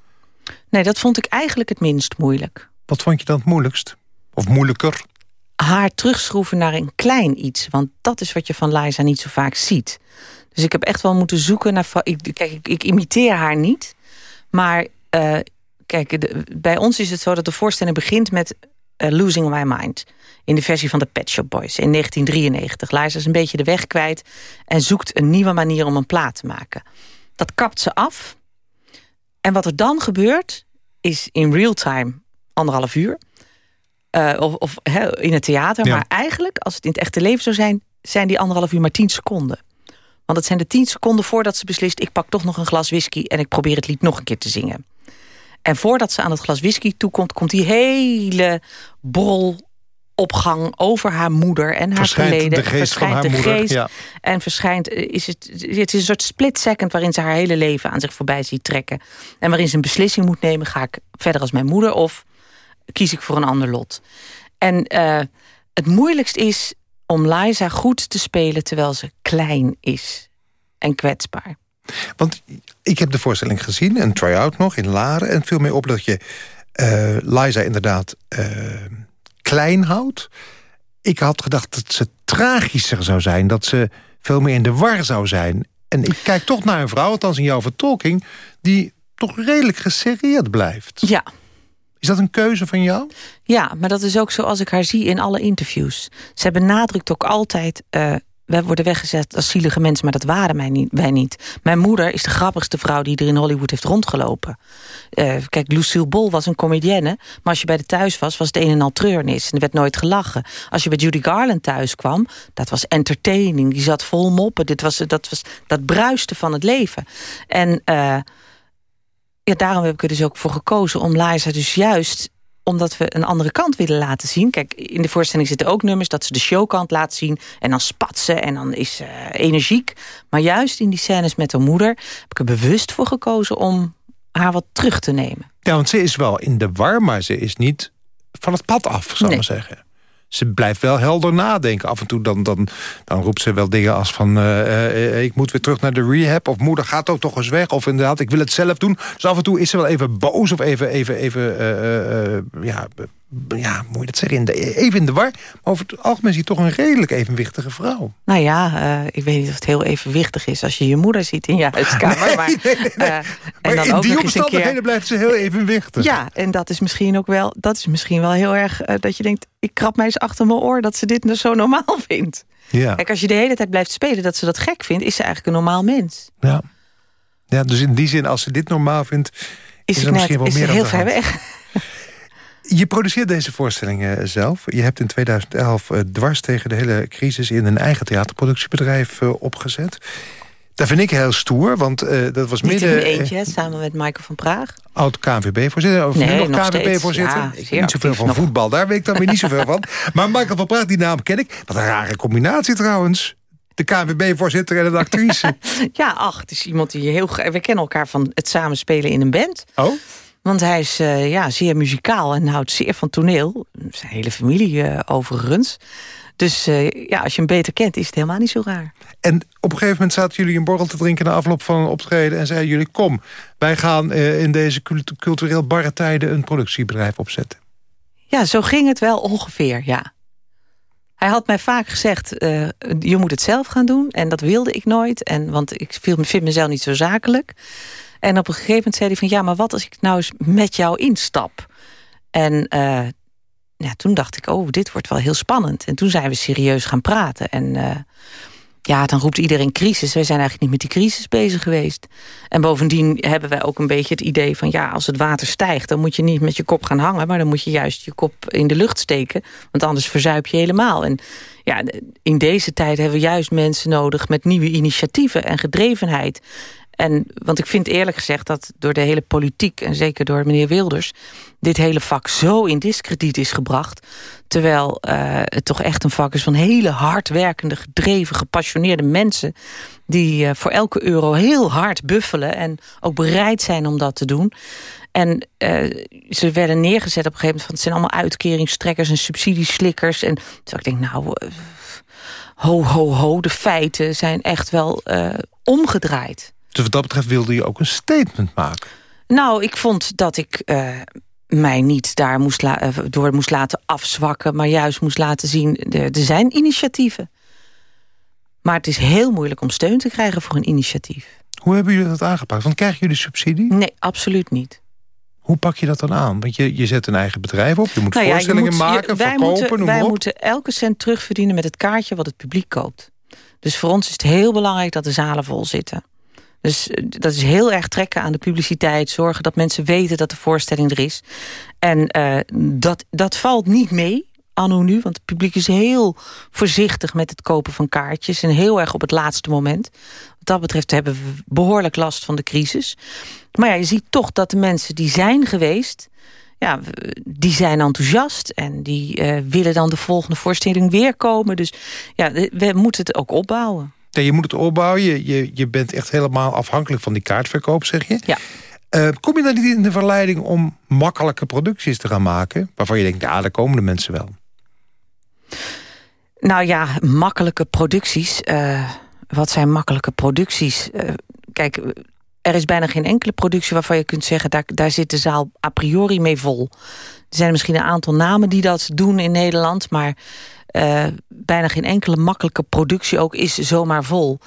Nee, dat vond ik eigenlijk het minst moeilijk. Wat vond je dan het moeilijkst? Of moeilijker? Haar terugschroeven naar een klein iets. Want dat is wat je van Liza niet zo vaak ziet. Dus ik heb echt wel moeten zoeken naar... Ik, kijk, ik, ik imiteer haar niet. Maar uh, kijk, de, bij ons is het zo dat de voorstelling begint met... Losing My Mind in de versie van de Pet Shop Boys in 1993. Liza is een beetje de weg kwijt en zoekt een nieuwe manier om een plaat te maken. Dat kapt ze af. En wat er dan gebeurt, is in real time anderhalf uur. Uh, of, of in het theater. Maar eigenlijk, als het in het echte leven zou zijn... zijn die anderhalf uur maar tien seconden. Want het zijn de tien seconden voordat ze beslist... ik pak toch nog een glas whisky en ik probeer het lied nog een keer te zingen. En voordat ze aan het glas whisky toekomt... komt die hele borrel opgang over haar moeder en haar Verschijnt verleden. de geest van verschijnt haar de moeder, geest ja. En verschijnt, eh, is het, het is een soort split second waarin ze haar hele leven aan zich voorbij ziet trekken. En waarin ze een beslissing moet nemen. Ga ik verder als mijn moeder of kies ik voor een ander lot? En eh, het moeilijkst is om Liza goed te spelen terwijl ze klein is en kwetsbaar. Want ik heb de voorstelling gezien, een try-out nog in Laren... en viel mij op dat je eh Liza inderdaad klein houdt. Ik had gedacht dat ze tragischer zou zijn, dat ze veel meer in de war zou zijn. En ik kijk toch naar een vrouw, althans in jouw vertolking... die toch redelijk geserreerd blijft. Ja, Is dat een keuze van jou? Ja, maar dat is ook zoals ik haar zie in alle interviews. Zij benadrukt ook altijd... eh wij worden weggezet als zielige mensen, maar dat waren wij niet, wij niet. Mijn moeder is de grappigste vrouw die er in Hollywood heeft rondgelopen. Eh, kijk, Lucille Ball was een comedienne... maar als je bij de thuis was, was het een en al treurnis. En er werd nooit gelachen. Als je bij Judy Garland thuis kwam, dat was entertaining. Die zat vol moppen. Dit was, dat, was, dat bruiste van het leven. En... eh, ja, daarom heb ik er dus ook voor gekozen om Liza dus juist omdat we een andere kant willen laten zien. Kijk, in de voorstelling zitten ook nummers dat ze de showkant laat zien. En dan spat ze en dan is ze energiek. Maar juist in die scènes met haar moeder heb ik er bewust voor gekozen om haar wat terug te nemen. Ja, want ze is wel in de war, maar ze is niet van het pad af, zal ik Nee. maar zeggen. Ze blijft wel helder nadenken. Af en toe dan, dan, dan roept ze wel dingen als van... eh, eh, ik moet weer terug naar de rehab. Of moeder gaat ook toch eens weg. Of inderdaad, ik wil het zelf doen. Dus af en toe is ze wel even boos. Of even, even, even eh, eh, eh, ja, ja, moet je dat zeggen? In de, even in de war. Maar over het algemeen is hij toch een redelijk evenwichtige vrouw. Nou ja, eh, ik weet niet of het heel evenwichtig is als je je moeder ziet in je huiskamer. maar, eh, en Maar dan in ook die omstandigheden keer. blijft ze heel evenwichtig. Ja, en dat is misschien ook wel, dat is misschien wel heel erg eh, dat je denkt, ik krap mij eens achter mijn oor dat ze dit nou zo normaal vindt. Ja. Kijk, als je de hele tijd blijft spelen dat ze dat gek vindt, is ze eigenlijk een normaal mens. Ja. ja, dus in die zin, als ze dit normaal vindt... Is, er ze net, misschien wel is meer aan heel ver weg. Je produceert deze voorstelling eh, zelf. Je hebt in 2011 eh, dwars tegen de hele crisis... in een eigen theaterproductiebedrijf eh, opgezet. Dat vind ik heel stoer, want dat was Niet midden... mijn eentje, samen met Michael van Praag. oud KNVB-voorzitter, of Nee, nog. KNVB-voorzitter. Ja, niet zoveel van nog. voetbal, daar weet ik dan weer niet zoveel van. Maar Michael van Praag, die naam ken ik. Wat een rare combinatie trouwens. De KNVB-voorzitter en een actrice. Ja, ach, het is iemand die heel... We kennen elkaar van het samenspelen in een band. Oh? Want hij is eh, ja, zeer muzikaal en houdt zeer van toneel. Zijn hele familie eh, overigens. Dus eh, ja, als je hem beter kent, is het helemaal niet zo raar. En op een gegeven moment zaten jullie een borrel te drinken... na afloop van een optreden en zeiden jullie... kom, wij gaan in deze cult- cultureel barre tijden... een productiebedrijf opzetten. Ja, zo ging het wel ongeveer, ja. Hij had mij vaak gezegd, je moet het zelf gaan doen. En dat wilde ik nooit, en, want ik vind mezelf niet zo zakelijk. En op een gegeven moment zei hij van... ja, maar wat als ik nou eens met jou instap? En eh, ja, toen dacht ik, oh, dit wordt wel heel spannend. En toen zijn we serieus gaan praten. En eh, ja, dan roept iedereen crisis. Wij zijn eigenlijk niet met die crisis bezig geweest. En bovendien hebben wij ook een beetje het idee van... ja, als het water stijgt, dan moet je niet met je kop gaan hangen... maar dan moet je juist je kop in de lucht steken. Want anders verzuip je helemaal. En ja, in deze tijd hebben we juist mensen nodig... met nieuwe initiatieven en gedrevenheid. En, want ik vind eerlijk gezegd dat door de hele politiek... en zeker door meneer Wilders... dit hele vak zo in discrediet is gebracht... terwijl eh, het toch echt een vak is van hele hardwerkende... gedreven, gepassioneerde mensen... die eh, voor elke euro heel hard buffelen... en ook bereid zijn om dat te doen... En eh, ze werden neergezet op een gegeven moment... van het zijn allemaal uitkeringstrekkers en subsidieslikkers. En toen ik denk, nou, ho, ho, ho, de feiten zijn echt wel omgedraaid. Dus wat dat betreft wilde je ook een statement maken. Nou, ik vond dat ik eh, mij niet daar moest eh, door moest laten afzwakken... maar juist moest laten zien, er, er zijn initiatieven. Maar het is heel moeilijk om steun te krijgen voor een initiatief. Hoe hebben jullie dat aangepakt? Want krijgen jullie subsidie? Nee, absoluut niet. Hoe pak je dat dan aan? Want je, je zet een eigen bedrijf op, je moet Nou ja, je voorstellingen je- maken, wij verkopen, moeten, noem Wij op. moeten elke cent terugverdienen met het kaartje wat het publiek koopt. Dus voor ons is het heel belangrijk dat de zalen vol zitten. Dus eh, dat is heel erg trekken aan de publiciteit. Zorgen dat mensen weten dat de voorstelling er is. En eh, dat, dat valt niet mee. anno nu. Want het publiek is heel voorzichtig met het kopen van kaartjes. En heel erg op het laatste moment. Wat dat betreft hebben we behoorlijk last van de crisis. Maar ja, je ziet toch dat de mensen die zijn geweest... Ja, die zijn enthousiast en die uh, willen dan de volgende voorstelling weer komen. Dus ja, we moeten het ook opbouwen. Je moet het opbouwen. Je, je, je bent echt helemaal afhankelijk van die kaartverkoop, zeg je? Ja. Uh, kom je dan niet in de verleiding om makkelijke producties te gaan maken... waarvan je denkt, ja, daar komen de mensen wel? Nou ja, makkelijke producties. Uh, wat zijn makkelijke producties? Uh, kijk, er is bijna geen enkele productie waarvan je kunt zeggen... daar, daar zit de zaal a priori mee vol. Er zijn misschien een aantal namen die dat doen in Nederland... maar uh, bijna geen enkele makkelijke productie ook is zomaar vol.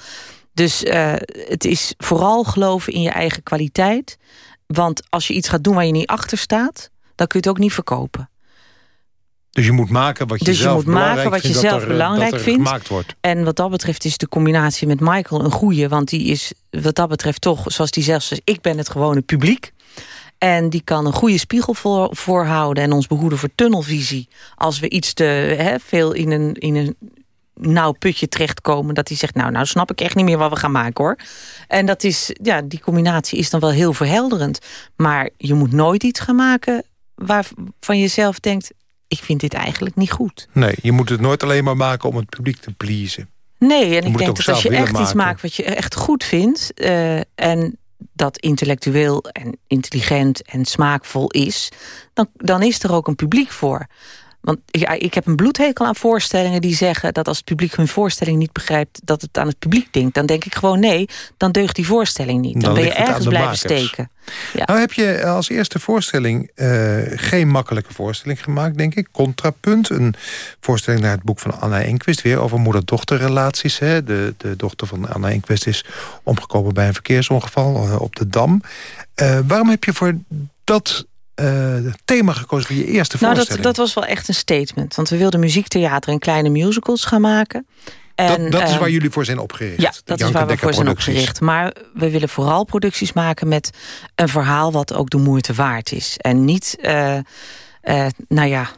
Dus uh, het is vooral geloven in je eigen kwaliteit. Want als je iets gaat doen waar je niet achter staat... dan kun je het ook niet verkopen. Dus je moet maken wat je dus zelf je moet maken wat je zelf er, belangrijk dat vindt. Gemaakt wordt. En wat dat betreft is de combinatie met Michael een goede. Want die is wat dat betreft toch, zoals die zelf zegt... ik ben het gewone publiek. En die kan een goede spiegel voor, voorhouden... en ons behoeden voor tunnelvisie. Als we iets te hè, veel in een, in een nauw putje terechtkomen... dat hij zegt, nou, nou snap ik echt niet meer wat we gaan maken, hoor. En dat is, ja, die combinatie is dan wel heel verhelderend. Maar je moet nooit iets gaan maken waarvan je zelf denkt... ik vind dit eigenlijk niet goed. Nee, je moet het nooit alleen maar maken om het publiek te pleasen. Nee, en Je ik denk dat als je echt iets maakt wat je echt goed vindt... eh, en dat intellectueel en intelligent en smaakvol is... dan, dan is er ook een publiek voor. Want ja, ik heb een bloedhekel aan voorstellingen die zeggen... dat als het publiek hun voorstelling niet begrijpt... dat het aan het publiek denkt. Dan denk ik gewoon nee, dan deugt die voorstelling niet. Dan, Dan ben je ergens blijven makers. steken. Ja. Nou heb je als eerste voorstelling eh, geen makkelijke voorstelling gemaakt, denk ik. Contrapunt, een voorstelling naar het boek van Anna Enquist... weer over moeder-dochterrelaties. De, de dochter van Anna Enquist is omgekomen bij een verkeersongeval eh, op de Dam. Eh, waarom heb je voor dat eh, thema gekozen voor je eerste Nou, dat, voorstelling? dat was wel echt een statement. Want we wilden muziektheater en kleine musicals gaan maken. En, dat, dat is ehm, waar jullie voor zijn opgericht. Ja, dat is waar we voor zijn opgericht. Maar we willen vooral producties maken met een verhaal... wat ook de moeite waard is. En niet, eh, eh, nou ja...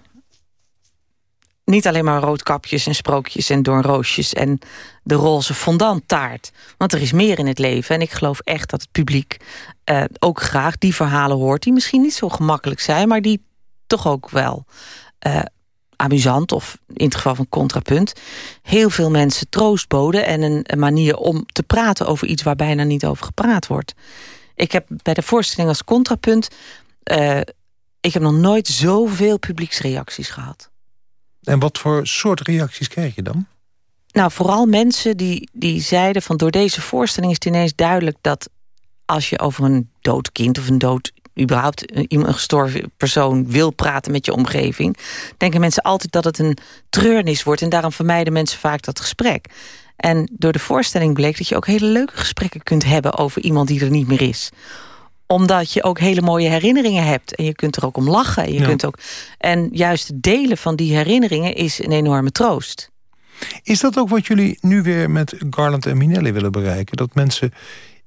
niet alleen maar roodkapjes en sprookjes en doornroosjes... en de roze fondanttaart. Want er is meer in het leven. En ik geloof echt dat het publiek eh, ook graag die verhalen hoort... die misschien niet zo gemakkelijk zijn... maar die toch ook wel... eh, amusant of in het geval van contrapunt... heel veel mensen troost boden... en een, een manier om te praten over iets waar bijna niet over gepraat wordt. Ik heb bij de voorstelling als contrapunt... eh, ik heb nog nooit zoveel publieksreacties gehad. En wat voor soort reacties kreeg je dan? Nou, vooral mensen die, die zeiden van... door deze voorstelling is het ineens duidelijk dat... als je over een dood kind of een dood überhaupt een, gestorven persoon wil praten met je omgeving... denken mensen altijd dat het een treurnis wordt... en daarom vermijden mensen vaak dat gesprek. En door de voorstelling bleek dat je ook hele leuke gesprekken kunt hebben... over iemand die er niet meer is omdat je ook hele mooie herinneringen hebt. En je kunt er ook om lachen. En, je Ja. kunt ook, en juist delen van die herinneringen is een enorme troost. Is dat ook wat jullie nu weer met Garland en Minelli willen bereiken? Dat mensen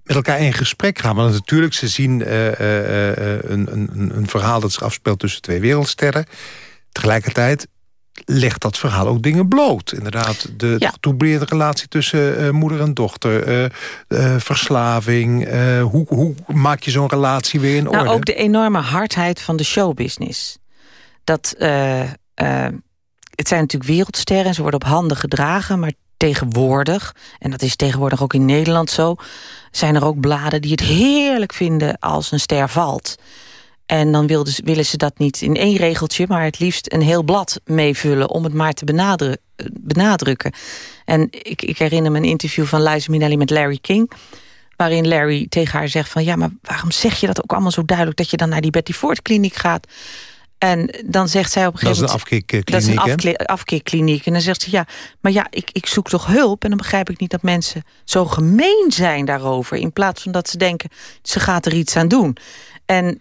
met elkaar in gesprek gaan. Want natuurlijk, ze zien eh, eh, eh, een, een, een verhaal dat zich afspeelt tussen twee wereldsterren. Tegelijkertijd legt dat verhaal ook dingen bloot. Inderdaad, de Ja. relatie tussen eh, moeder en dochter. eh, eh, verslaving. hoe, hoe maak je zo'n relatie weer in orde? Nou, ook de enorme hardheid van de showbusiness. Dat, het zijn natuurlijk wereldsterren en ze worden op handen gedragen... maar tegenwoordig, en dat is tegenwoordig ook in Nederland zo... zijn er ook bladen die het heerlijk vinden als een ster valt. En dan wilden ze- willen ze dat niet in één regeltje... maar het liefst een heel blad meevullen om het maar te eh, benadrukken. En ik, ik herinner me een interview van Liza Minnelli met Larry King waarin Larry tegen haar zegt van... ja, maar waarom zeg je dat ook allemaal zo duidelijk... dat je dan naar die Betty Ford kliniek gaat? En dan zegt zij op een dat is gegeven een moment... afkikkliniek, Dat is een afkeerkliniek. En dan zegt ze, ja, maar ja, ik, ik zoek toch hulp. En dan begrijp ik niet dat mensen zo gemeen zijn daarover. In plaats van dat ze denken, ze gaat er iets aan doen. En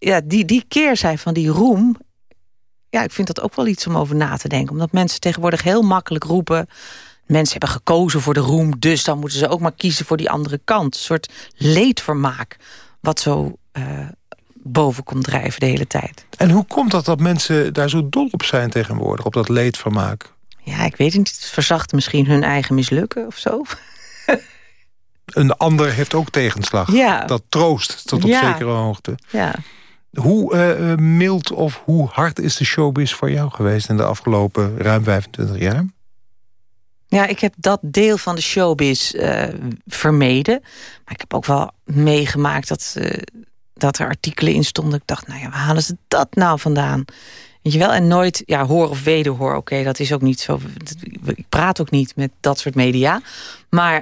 ja, die, die keerzij van die roem... Ja, ik vind dat ook wel iets om over na te denken. Omdat mensen tegenwoordig heel makkelijk roepen... mensen hebben gekozen voor de roem... dus dan moeten ze ook maar kiezen voor die andere kant. Een soort leedvermaak. Wat zo... eh, boven komt drijven de hele tijd. En hoe komt dat dat mensen daar zo dol op zijn tegenwoordig, op dat leedvermaak? Ja, ik weet het niet. Het verzacht misschien hun eigen mislukken of zo. Een ander heeft ook tegenslag. Ja. Dat troost tot op Ja. zekere hoogte. Ja. Hoe eh, eh, mild of hoe hard is de showbiz voor jou geweest... in de afgelopen ruim 25 jaar? Ja, ik heb dat deel van de showbiz eh, vermeden. Maar ik heb ook wel meegemaakt dat, dat er artikelen in stonden. Ik dacht, nou ja, waar halen ze dat nou vandaan? Weet je wel? En nooit, ja, hoor of wederhoor. Oké, dat is ook niet zo. Ik praat ook niet met dat soort media. Maar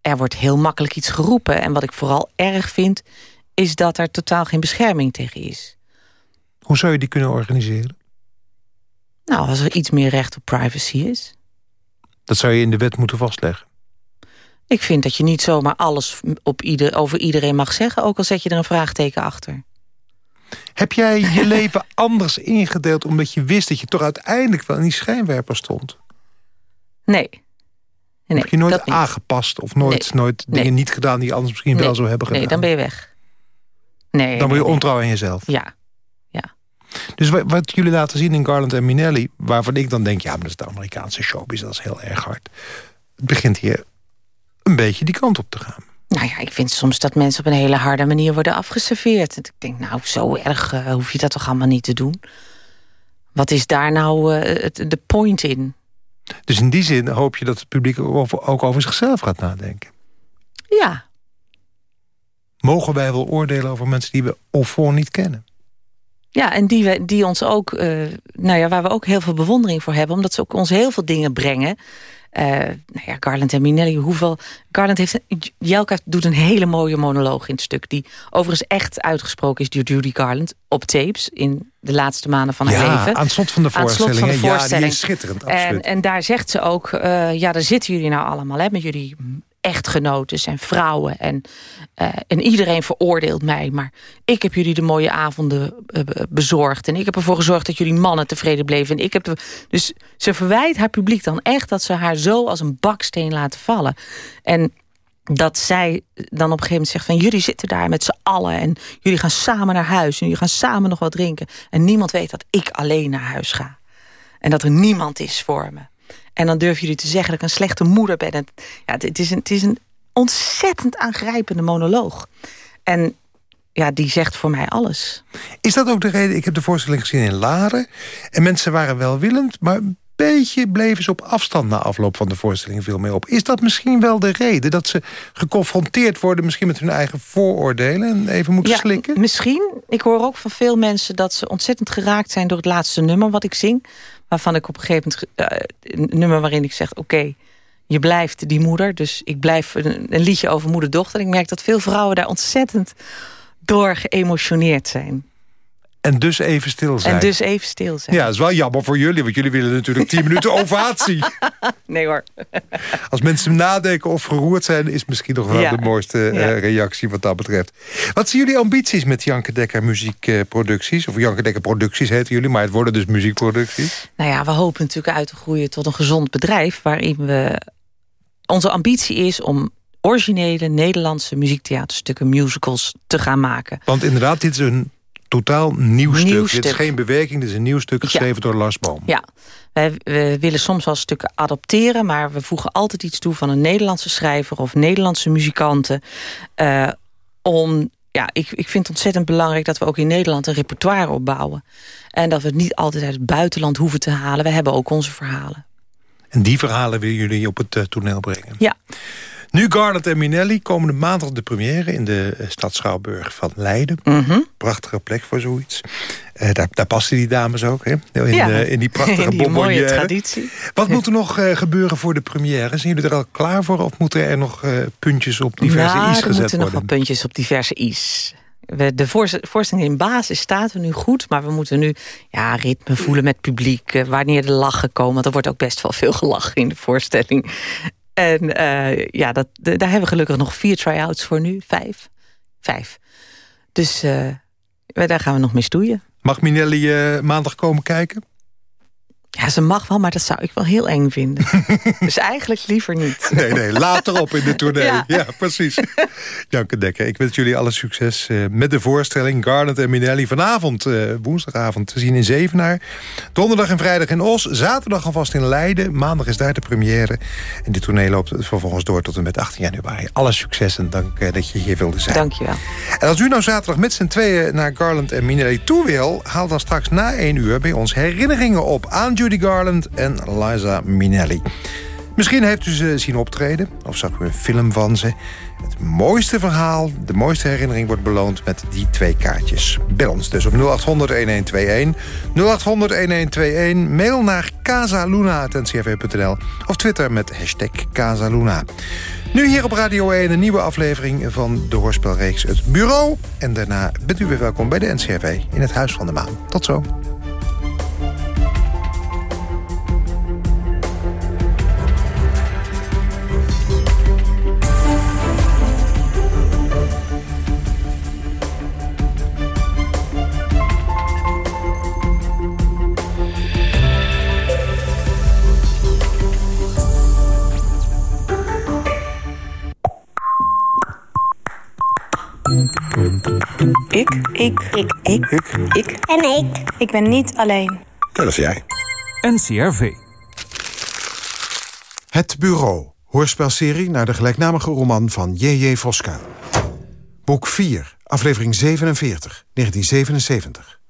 er wordt heel makkelijk iets geroepen. En wat ik vooral erg vind, is dat er totaal geen bescherming tegen is. Hoe zou je die kunnen organiseren? Nou, als er iets meer recht op privacy is. Dat zou je in de wet moeten vastleggen. Ik vind dat je niet zomaar alles op ieder, over iedereen mag zeggen... ook al zet je er een vraagteken achter. Heb jij je leven anders ingedeeld... omdat je wist dat je toch uiteindelijk wel in die schijnwerper stond? Nee. nee Heb je nooit aangepast of nooit, Nee. nooit dingen Nee. niet gedaan... die je anders misschien wel zou hebben gedaan? Nee, dan ben je weg. Nee, Dan word je ontrouw aan jezelf. Ja, Dus wa- wat jullie laten zien in Garland en Minelli... waarvan ik dan denk, ja, maar dat is de Amerikaanse showbiz... dat is heel erg hard. Het begint hier een beetje die kant op te gaan. nou ja, ik vind soms dat mensen op een hele harde manier worden afgeserveerd. En ik denk, nou, zo erg eh, hoef je dat toch allemaal niet te doen? Wat is daar nou eh, het, de point in? Dus in die zin hoop je dat het publiek over- ook over zichzelf gaat nadenken. Ja, Mogen wij wel oordelen over mensen die we au fond niet kennen? Ja, en die, we, die ons ook, eh, nou ja, waar we ook heel veel bewondering voor hebben, omdat ze ook ons heel veel dingen brengen. Eh, nou ja, Garland en Minelli, hoeveel. Garland heeft. Jelka doet een hele mooie monoloog in het stuk. Die overigens echt uitgesproken is door Judy Garland op tapes in de laatste maanden van haar ja, leven. aan het slot van de voorstelling. van de hè? Ja, die is schitterend, En, absoluut. en daar zegt ze ook, eh, ja, daar zitten jullie nou allemaal, hè, met jullie echtgenoten en vrouwen. En, eh, en iedereen veroordeelt mij, maar ik heb jullie de mooie avonden eh, be- bezorgd. En ik heb ervoor gezorgd dat jullie mannen tevreden bleven. En ik heb dus ze verwijt haar publiek dan echt dat ze haar zo als een baksteen laten vallen. En dat zij dan op een gegeven moment zegt van... jullie zitten daar met z'n allen en jullie gaan samen naar huis... en jullie gaan samen nog wat drinken. En niemand weet dat ik alleen naar huis ga. En dat er niemand is voor me. En dan durven jullie te zeggen dat ik een slechte moeder ben. En, ja, het, is een, het is een ontzettend aangrijpende monoloog. En ja, die zegt voor mij alles. Is dat ook de reden? Ik heb de voorstelling gezien in Laren. En mensen waren welwillend, maar een beetje bleven ze op afstand na afloop van de voorstelling veel meer op. Is dat misschien wel de reden dat ze geconfronteerd worden misschien met hun eigen vooroordelen en even moeten Ja, slikken? Misschien. Ik hoor ook van veel mensen dat ze ontzettend geraakt zijn door het laatste nummer wat ik zing. Waarvan ik op een gegeven moment eh, een nummer waarin ik zeg: Oké, je blijft die moeder. Dus ik blijf een, een liedje over moeder-dochter. Ik merk dat veel vrouwen daar ontzettend door geëmotioneerd zijn. En dus even stil zijn. En dus even stil zijn. Ja, dat is wel jammer voor jullie, want jullie willen natuurlijk 10 minuten ovatie. Nee hoor. Als mensen nadenken of geroerd zijn... is misschien nog wel Ja. de mooiste eh, Ja. reactie wat dat betreft. Wat zijn jullie ambities met Janke Dekker muziekproducties? Of Janke Dekker producties heten jullie, maar het worden dus muziekproducties. Nou ja, we hopen natuurlijk uit te groeien tot een gezond bedrijf... waarin we... Onze ambitie is om originele Nederlandse muziektheaterstukken, musicals, te gaan maken. Want inderdaad, dit is een totaal nieuw, Nieuw stuk. Dit stuk. is geen bewerking, dit is een nieuw stuk geschreven door Lars Boom. Ja, wij, we willen soms wel stukken adopteren... maar we voegen altijd iets toe van een Nederlandse schrijver... of Nederlandse muzikanten. eh, om, ja, ik, ik vind het ontzettend belangrijk dat we ook in Nederland... een repertoire opbouwen. En dat we het niet altijd uit het buitenland hoeven te halen. We hebben ook onze verhalen. En die verhalen willen jullie op het eh, toneel brengen. Ja. Nu Garnet en Minelli, komende maandag de première... in de eh, stad Schouwburg van Leiden. Mhm. Prachtige plek voor zoiets. Eh, daar, daar passen die dames ook, hè? In, Ja. eh, in die prachtige In die mooie traditie. Wat moet er nog gebeuren voor de première? Zijn jullie er al klaar voor? Of moeten er nog puntjes op diverse nou, i's er gezet moeten nog worden? wat puntjes op diverse i's. We, de voorst- voorstelling in basis staat er nu goed... maar we moeten nu ja, ritme voelen met publiek... wanneer de lachen komen. Want er wordt ook best wel veel gelachen in de voorstelling. En eh, ja, dat, daar hebben we gelukkig nog vier try-outs voor nu. Vijf. Vijf. Dus eh, daar gaan we nog mee stoeien. Mag Minelli eh, maandag komen kijken? Ja, ze mag wel, maar dat zou ik wel heel eng vinden. dus eigenlijk liever niet. Nee, nee, later op in de tournee. Ja, Ja. precies. Janke Dekker, ik wens jullie alle succes eh, met de voorstelling... Garnet en Minelli vanavond, eh, woensdagavond, te zien in Zevenaar. Donderdag en vrijdag in Os. Zaterdag alvast in Leiden. Maandag is daar de première. En de tournee loopt vervolgens door tot en met 18 januari. Alle succes en dank eh, dat je hier wilde zijn. Dankjewel. En als u nou zaterdag met z'n tweeën naar Garland en Minelli toe wil... haal dan straks na één uur bij ons herinneringen op... aan Judy Garland en Liza Minnelli. Misschien heeft u ze zien optreden of zag u een film van ze. Het mooiste verhaal, de mooiste herinnering wordt beloond met die twee kaartjes. Bel ons dus op 0800-1121, 0800-1121, mail naar casaluna.ncrv.nl of twitter met hashtag Casaluna. Nu hier op Radio 1 een nieuwe aflevering van de hoorspelreeks Het Bureau. En daarna bent u weer welkom bij de NCRV in het Huis van de Maan. Tot zo. Ik, ik, ik, ik, ik. En ik. Ik ben niet alleen. Dat is jij. NCRV. Het Bureau. Hoorspelserie naar de gelijknamige roman van J.J. Voskuil. Boek 4, aflevering 47, 1977.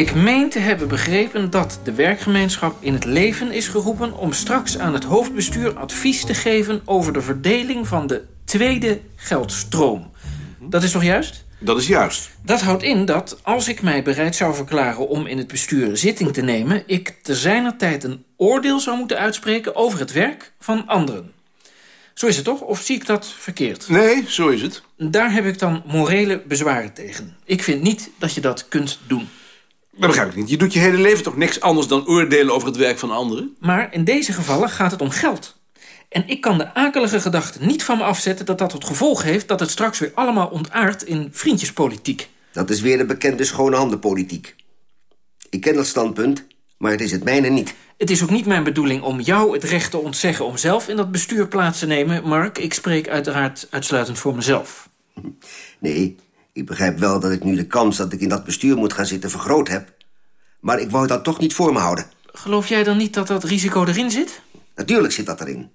Ik meen te hebben begrepen dat de werkgemeenschap in het leven is geroepen... om straks aan het hoofdbestuur advies te geven... over de verdeling van de tweede geldstroom. Dat is toch juist? Dat is juist. Dat houdt in dat als ik mij bereid zou verklaren om in het bestuur zitting te nemen... ik te zijner tijd een oordeel zou moeten uitspreken over het werk van anderen. Zo is het toch? Of zie ik dat verkeerd? Nee, zo is het. Daar heb ik dan morele bezwaren tegen. Ik vind niet dat je dat kunt doen. Dat begrijp ik niet. Je doet je hele leven toch niks anders dan oordelen over het werk van anderen? Maar in deze gevallen gaat het om geld. En ik kan de akelige gedachte niet van me afzetten dat dat het gevolg heeft... dat het straks weer allemaal ontaart in vriendjespolitiek. Dat is weer de bekende schone handenpolitiek. Ik ken dat standpunt, maar het is het mijne niet. Het is ook niet mijn bedoeling om jou het recht te ontzeggen... om zelf in dat bestuur plaats te nemen, Mark. Ik spreek uiteraard uitsluitend voor mezelf. Nee, ik begrijp wel dat ik nu de kans dat ik in dat bestuur moet gaan zitten vergroot heb. Maar ik wou dat toch niet voor me houden. Geloof jij dan niet dat dat risico erin zit? Natuurlijk zit dat erin.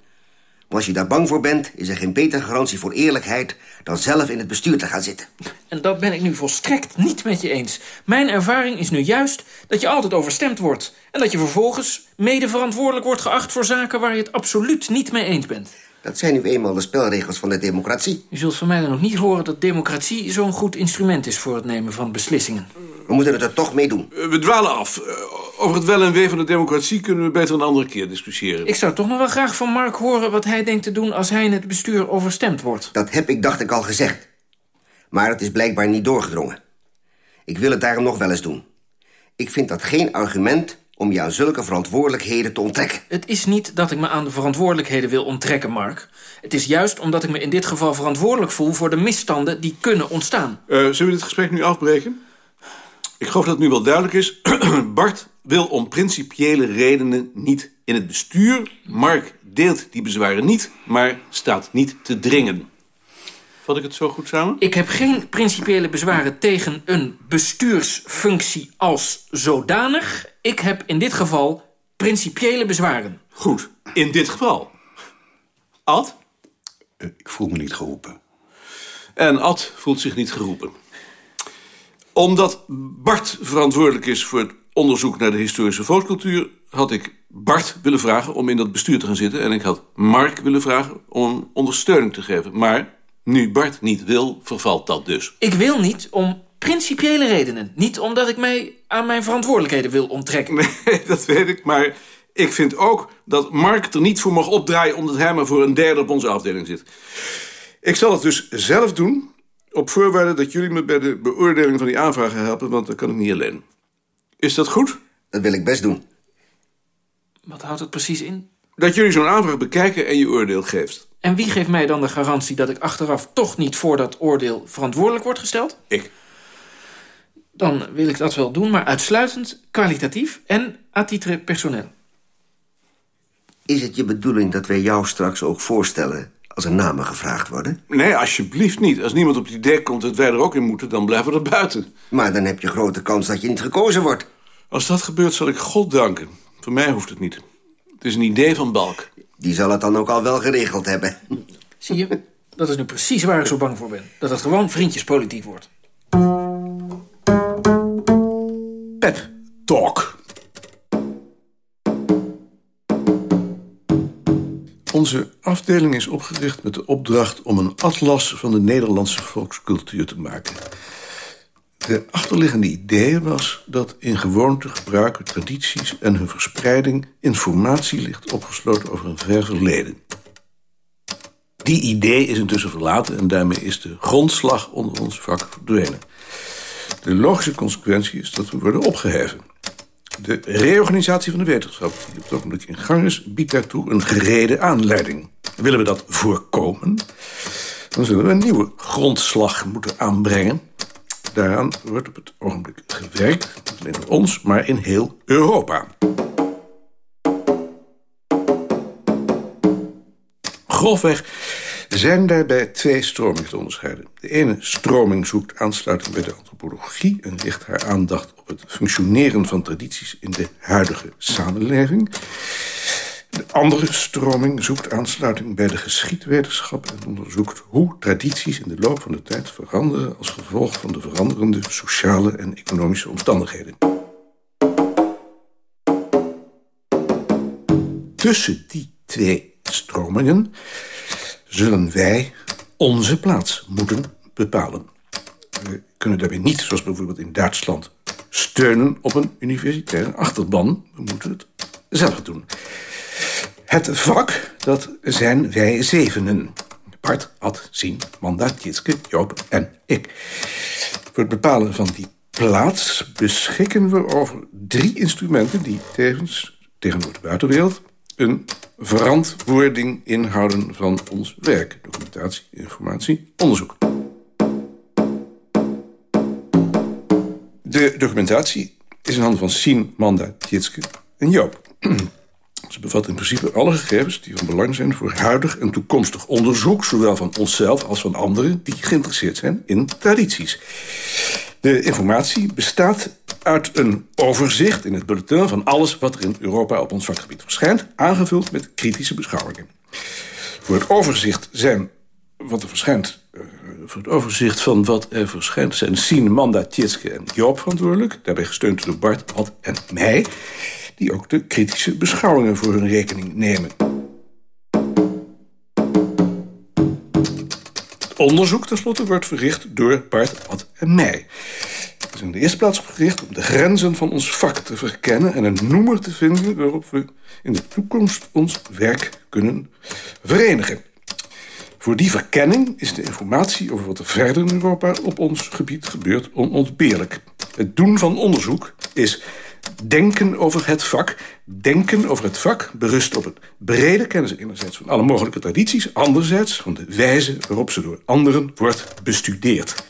Maar als je daar bang voor bent, is er geen betere garantie voor eerlijkheid... dan zelf in het bestuur te gaan zitten. En dat ben ik nu volstrekt niet met je eens. Mijn ervaring is nu juist dat je altijd overstemd wordt... en dat je vervolgens mede verantwoordelijk wordt geacht... voor zaken waar je het absoluut niet mee eens bent. Dat zijn nu eenmaal de spelregels van de democratie. Je zult van mij dan ook niet horen dat democratie zo'n goed instrument is... voor het nemen van beslissingen. We moeten het er toch mee doen. Eh, We dwalen af. Eh, Over het wel en wee van de democratie kunnen we beter een andere keer discussiëren. Ik zou toch nog wel graag van Mark horen wat hij denkt te doen... als hij in het bestuur overstemd wordt. Dat heb ik, dacht ik, al gezegd. Maar het is blijkbaar niet doorgedrongen. Ik wil het daarom nog wel eens doen. Ik vind dat geen argument om je aan zulke verantwoordelijkheden te onttrekken. Het is niet dat ik me aan de verantwoordelijkheden wil onttrekken, Mark. Het is juist omdat ik me in dit geval verantwoordelijk voel... voor de misstanden die kunnen ontstaan. Eh, zullen we dit gesprek nu afbreken? Ik geloof dat het nu wel duidelijk is. Bart wil om principiële redenen niet in het bestuur. Mark deelt die bezwaren niet, maar staat niet te dringen. Vat ik het zo goed samen? Ik heb geen principiële bezwaren tegen een bestuursfunctie als zodanig. Ik heb in dit geval principiële bezwaren. Goed, in dit geval. Ad? Ik voel me niet geroepen. En Ad voelt zich niet geroepen. Omdat Bart verantwoordelijk is voor het onderzoek naar de historische volkscultuur... had ik Bart willen vragen om in dat bestuur te gaan zitten... en ik had Mark willen vragen om ondersteuning te geven. Maar nu Bart niet wil, vervalt dat dus. Ik wil niet om principiële redenen. Niet omdat ik mij aan mijn verantwoordelijkheden wil onttrekken. Nee, dat weet ik, maar ik vind ook dat Mark er niet voor mag opdraaien... omdat hij maar voor een derde op onze afdeling zit. Ik zal het dus zelf doen, op voorwaarde dat jullie me bij de beoordeling van die aanvragen helpen, want dan kan ik niet alleen. Is dat goed? Dat wil ik best doen. Wat houdt het precies in? Dat jullie zo'n aanvraag bekijken en je oordeel geeft. En wie geeft mij dan de garantie dat ik achteraf toch niet voor dat oordeel verantwoordelijk word gesteld? Ik. Dan wil ik dat wel doen, maar uitsluitend kwalitatief en à titre personeel. Is het je bedoeling dat wij jou straks ook voorstellen... als er namen gevraagd worden? Nee, alsjeblieft niet. Als niemand op het idee komt dat wij er ook in moeten, dan blijven we er buiten. Maar dan heb je grote kans dat je niet gekozen wordt. Als dat gebeurt, zal ik God danken. Voor mij hoeft het niet. Het is een idee van Balk. Die zal het dan ook al wel geregeld hebben. Zie je, dat is nu precies waar ik zo bang voor ben. Dat het gewoon vriendjespolitiek wordt. Pep Talk. Onze afdeling is opgericht met de opdracht om een atlas van de Nederlandse volkscultuur te maken. De achterliggende idee was dat in gewoonten, gebruiken, tradities en hun verspreiding informatie ligt opgesloten over een ver verleden. Die idee is intussen verlaten en daarmee is de grondslag onder ons vak verdwenen. De logische consequentie is dat we worden opgeheven. De reorganisatie van de wetenschap, die op het ogenblik in gang is, biedt daartoe een gerede aanleiding. Willen we dat voorkomen, dan zullen we een nieuwe grondslag moeten aanbrengen. Daaraan wordt op het ogenblik gewerkt, niet alleen door ons, maar in heel Europa. Grofweg zijn daarbij twee stromingen te onderscheiden. De ene stroming zoekt aansluiting bij de antropologie... en richt haar aandacht op het functioneren van tradities in de huidige samenleving. De andere stroming zoekt aansluiting bij de geschiedwetenschap... en onderzoekt hoe tradities in de loop van de tijd veranderen... als gevolg van de veranderende sociale en economische omstandigheden. Tussen die twee stromingen zullen wij onze plaats moeten bepalen. We kunnen daarbij niet, zoals bijvoorbeeld in Duitsland... steunen op een universitaire achterban. We moeten het zelf doen. Het vak, dat zijn wij zevenen. Bart, Ad, Sien, Manda, Tjitske, Joop en ik. Voor het bepalen van die plaats beschikken we over drie instrumenten... die tevens tegenover de buitenwereld een verantwoording inhouden van ons werk. Documentatie, informatie, onderzoek. De documentatie is in handen van Sien, Manda, Tjitske en Joop. Bevat in principe alle gegevens die van belang zijn... voor huidig en toekomstig onderzoek... zowel van onszelf als van anderen die geïnteresseerd zijn in tradities. De informatie bestaat uit een overzicht in het bulletin... van alles wat er in Europa op ons vakgebied verschijnt... aangevuld met kritische beschouwingen. Voor het overzicht zijn wat er verschijnt... Uh, voor het overzicht van wat er verschijnt... zijn Sien, Manda, Tjitske en Joop verantwoordelijk... daarbij gesteund door Bart, Ad en mij... die ook de kritische beschouwingen voor hun rekening nemen. Het onderzoek tenslotte wordt verricht door Bart, Ad en mij. Het is in de eerste plaats gericht om de grenzen van ons vak te verkennen... en een noemer te vinden waarop we in de toekomst ons werk kunnen verenigen. Voor die verkenning is de informatie over wat er verder in Europa op ons gebied gebeurt onontbeerlijk. Het doen van onderzoek is denken over het vak. Denken over het vak berust op het brede kennis enerzijds van alle mogelijke tradities, anderzijds van de wijze waarop ze door anderen wordt bestudeerd.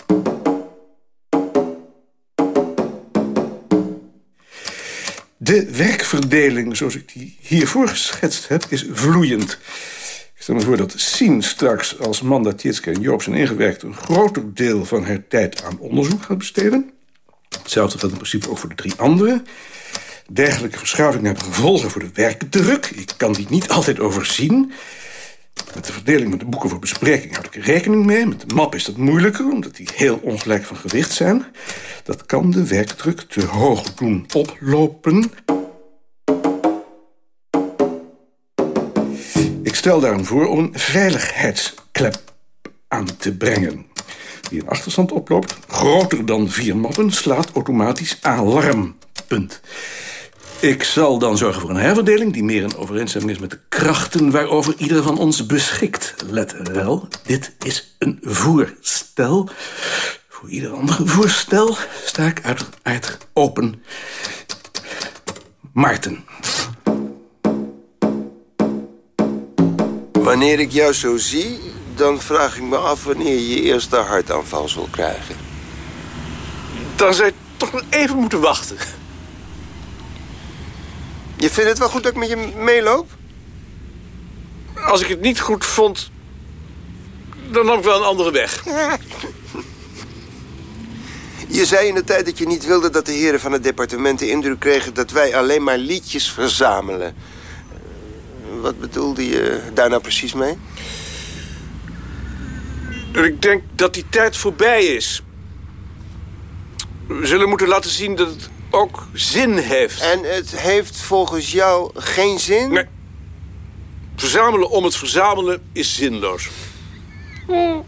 De werkverdeling, zoals ik die hiervoor geschetst heb, is vloeiend. Ik stel me voor dat Sien straks als Manda Tjitske en Joop zijn ingewerkt... een groter deel van haar tijd aan onderzoek gaat besteden. Hetzelfde geldt in principe ook voor de drie anderen. Dergelijke verschuivingen hebben gevolgen voor de werkdruk. Ik kan die niet altijd overzien. Met de verdeling van de boeken voor bespreking houd ik er rekening mee. Met de map is dat moeilijker, omdat die heel ongelijk van gewicht zijn. Dat kan de werkdruk te hoog doen oplopen. Ik stel daarom voor om een veiligheidsklep aan te brengen. Wie een achterstand oploopt, groter dan vier mappen, slaat automatisch alarm. Punt. Ik zal dan zorgen voor een herverdeling... die meer in overeenstemming is met de krachten... waarover ieder van ons beschikt. Let wel, dit is een voorstel. Voor ieder ander voorstel sta ik uiteraard open. Maarten. Wanneer ik jou zo zie, dan vraag ik me af wanneer je je eerste hartaanval zal krijgen. Dan zou je toch nog even moeten wachten. Je vindt het wel goed dat ik met je meeloop? Als ik het niet goed vond, dan nam ik wel een andere weg. Je zei in de tijd dat je niet wilde dat de heren van het departement de indruk kregen... dat wij alleen maar liedjes verzamelen. Wat bedoelde je daar nou precies mee? Ik denk dat die tijd voorbij is. We zullen moeten laten zien dat het ook zin heeft. En het heeft volgens jou geen zin? Nee. Verzamelen om het verzamelen is zinloos.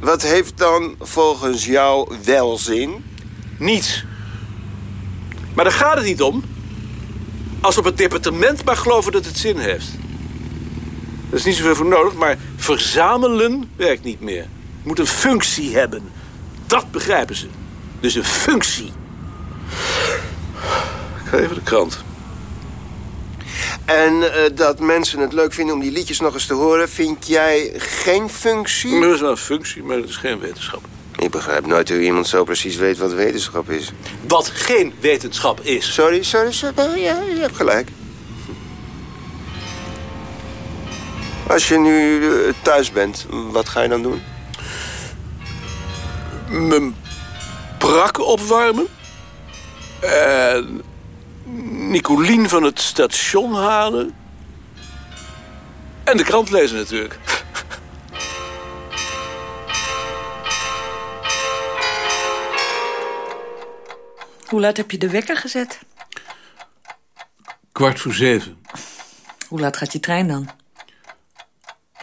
Wat heeft dan volgens jou wel zin? Niets. Maar daar gaat het niet om. Als we op het departement maar geloven dat het zin heeft. Er is niet zoveel voor nodig, maar verzamelen werkt niet meer. Het moet een functie hebben. Dat begrijpen ze. Dus een functie. Ik ga even de krant. En eh, dat mensen het leuk vinden om die liedjes nog eens te horen... vind jij geen functie? Er is wel een functie, maar het is geen wetenschap. Ik begrijp nooit hoe iemand zo precies weet wat wetenschap is. Wat geen wetenschap is. Sorry, sorry, sorry. Ja, je hebt gelijk. Als je nu eh, thuis bent, wat ga je dan doen? Mijn brak opwarmen. En Nicolien van het station halen. En de krant lezen natuurlijk. Hoe laat heb je de wekker gezet? Kwart voor zeven. Hoe laat gaat je trein dan?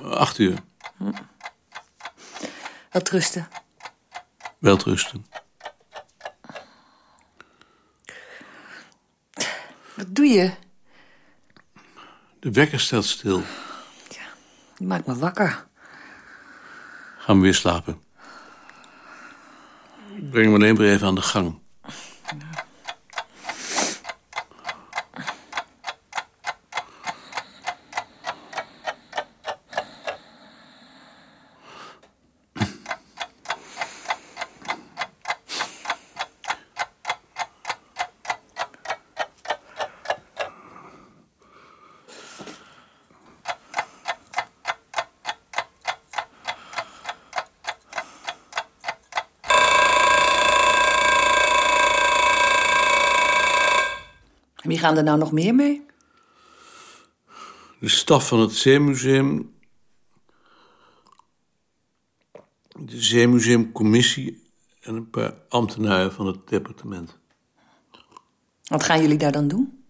Acht uur. Wat rusten. Welterusten. Wat doe je? De wekker stelt stil. Je maakt me wakker. Gaan we weer slapen. Ik breng alleen weer even aan de gang. Gaan er nou nog meer mee? De staf van het Zeemuseum... de Zeemuseumcommissie... en een paar ambtenaren van het departement. Wat gaan jullie daar dan doen?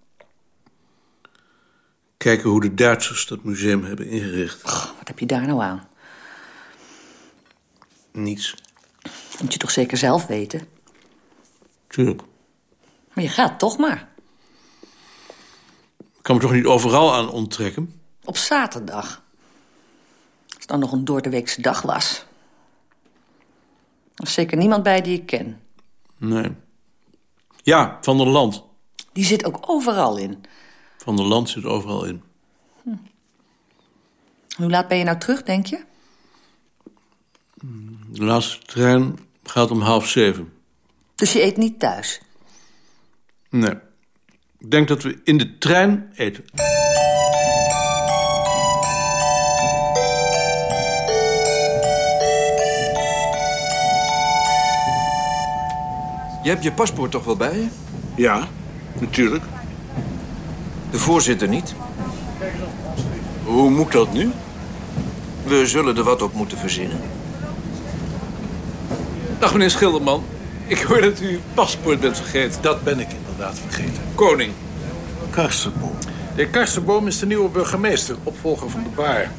Kijken hoe de Duitsers dat museum hebben ingericht. Wat heb je daar nou aan? Niets. Moet je toch zeker zelf weten? Tuurlijk. Maar je gaat toch maar. Ik kan me toch niet overal aan onttrekken? Op zaterdag. Als het dan nog een doordeweekse dag was. Er is zeker niemand bij die ik ken. Nee. Ja, Van der Land. Die zit ook overal in. Van der Land zit overal in. Hoe laat ben je nou terug, denk je? De laatste trein gaat om half zeven. Dus je eet niet thuis? Nee. Ik denk dat we in de trein eten. Je hebt je paspoort toch wel bij je? Ja, natuurlijk. De voorzitter niet. Hoe moet dat nu? We zullen er wat op moeten verzinnen. Dag meneer Schilderman. Ik hoor dat u uw paspoort bent vergeten. Dat ben ik inderdaad vergeten. Koning. Karsenboom. De heer Karsenboom is de nieuwe burgemeester, opvolger van de Baar.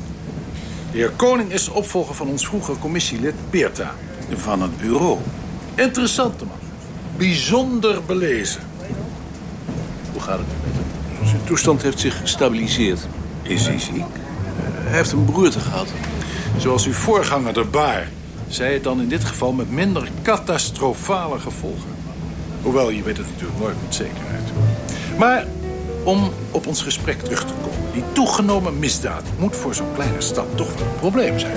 De heer Koning is opvolger van ons vroegere commissielid Beerta. Van het bureau. Interessante man. Bijzonder belezen. gaat het met hem? Zijn toestand heeft zich gestabiliseerd. Is hij ziek? Hij heeft een beroerte gehad. Zoals uw voorganger de Baar zei het dan in dit geval met minder catastrofale gevolgen. Hoewel, je weet het natuurlijk nooit met zekerheid. Maar om op ons gesprek terug te komen. Die toegenomen misdaad moet voor zo'n kleine stad toch wel een probleem zijn.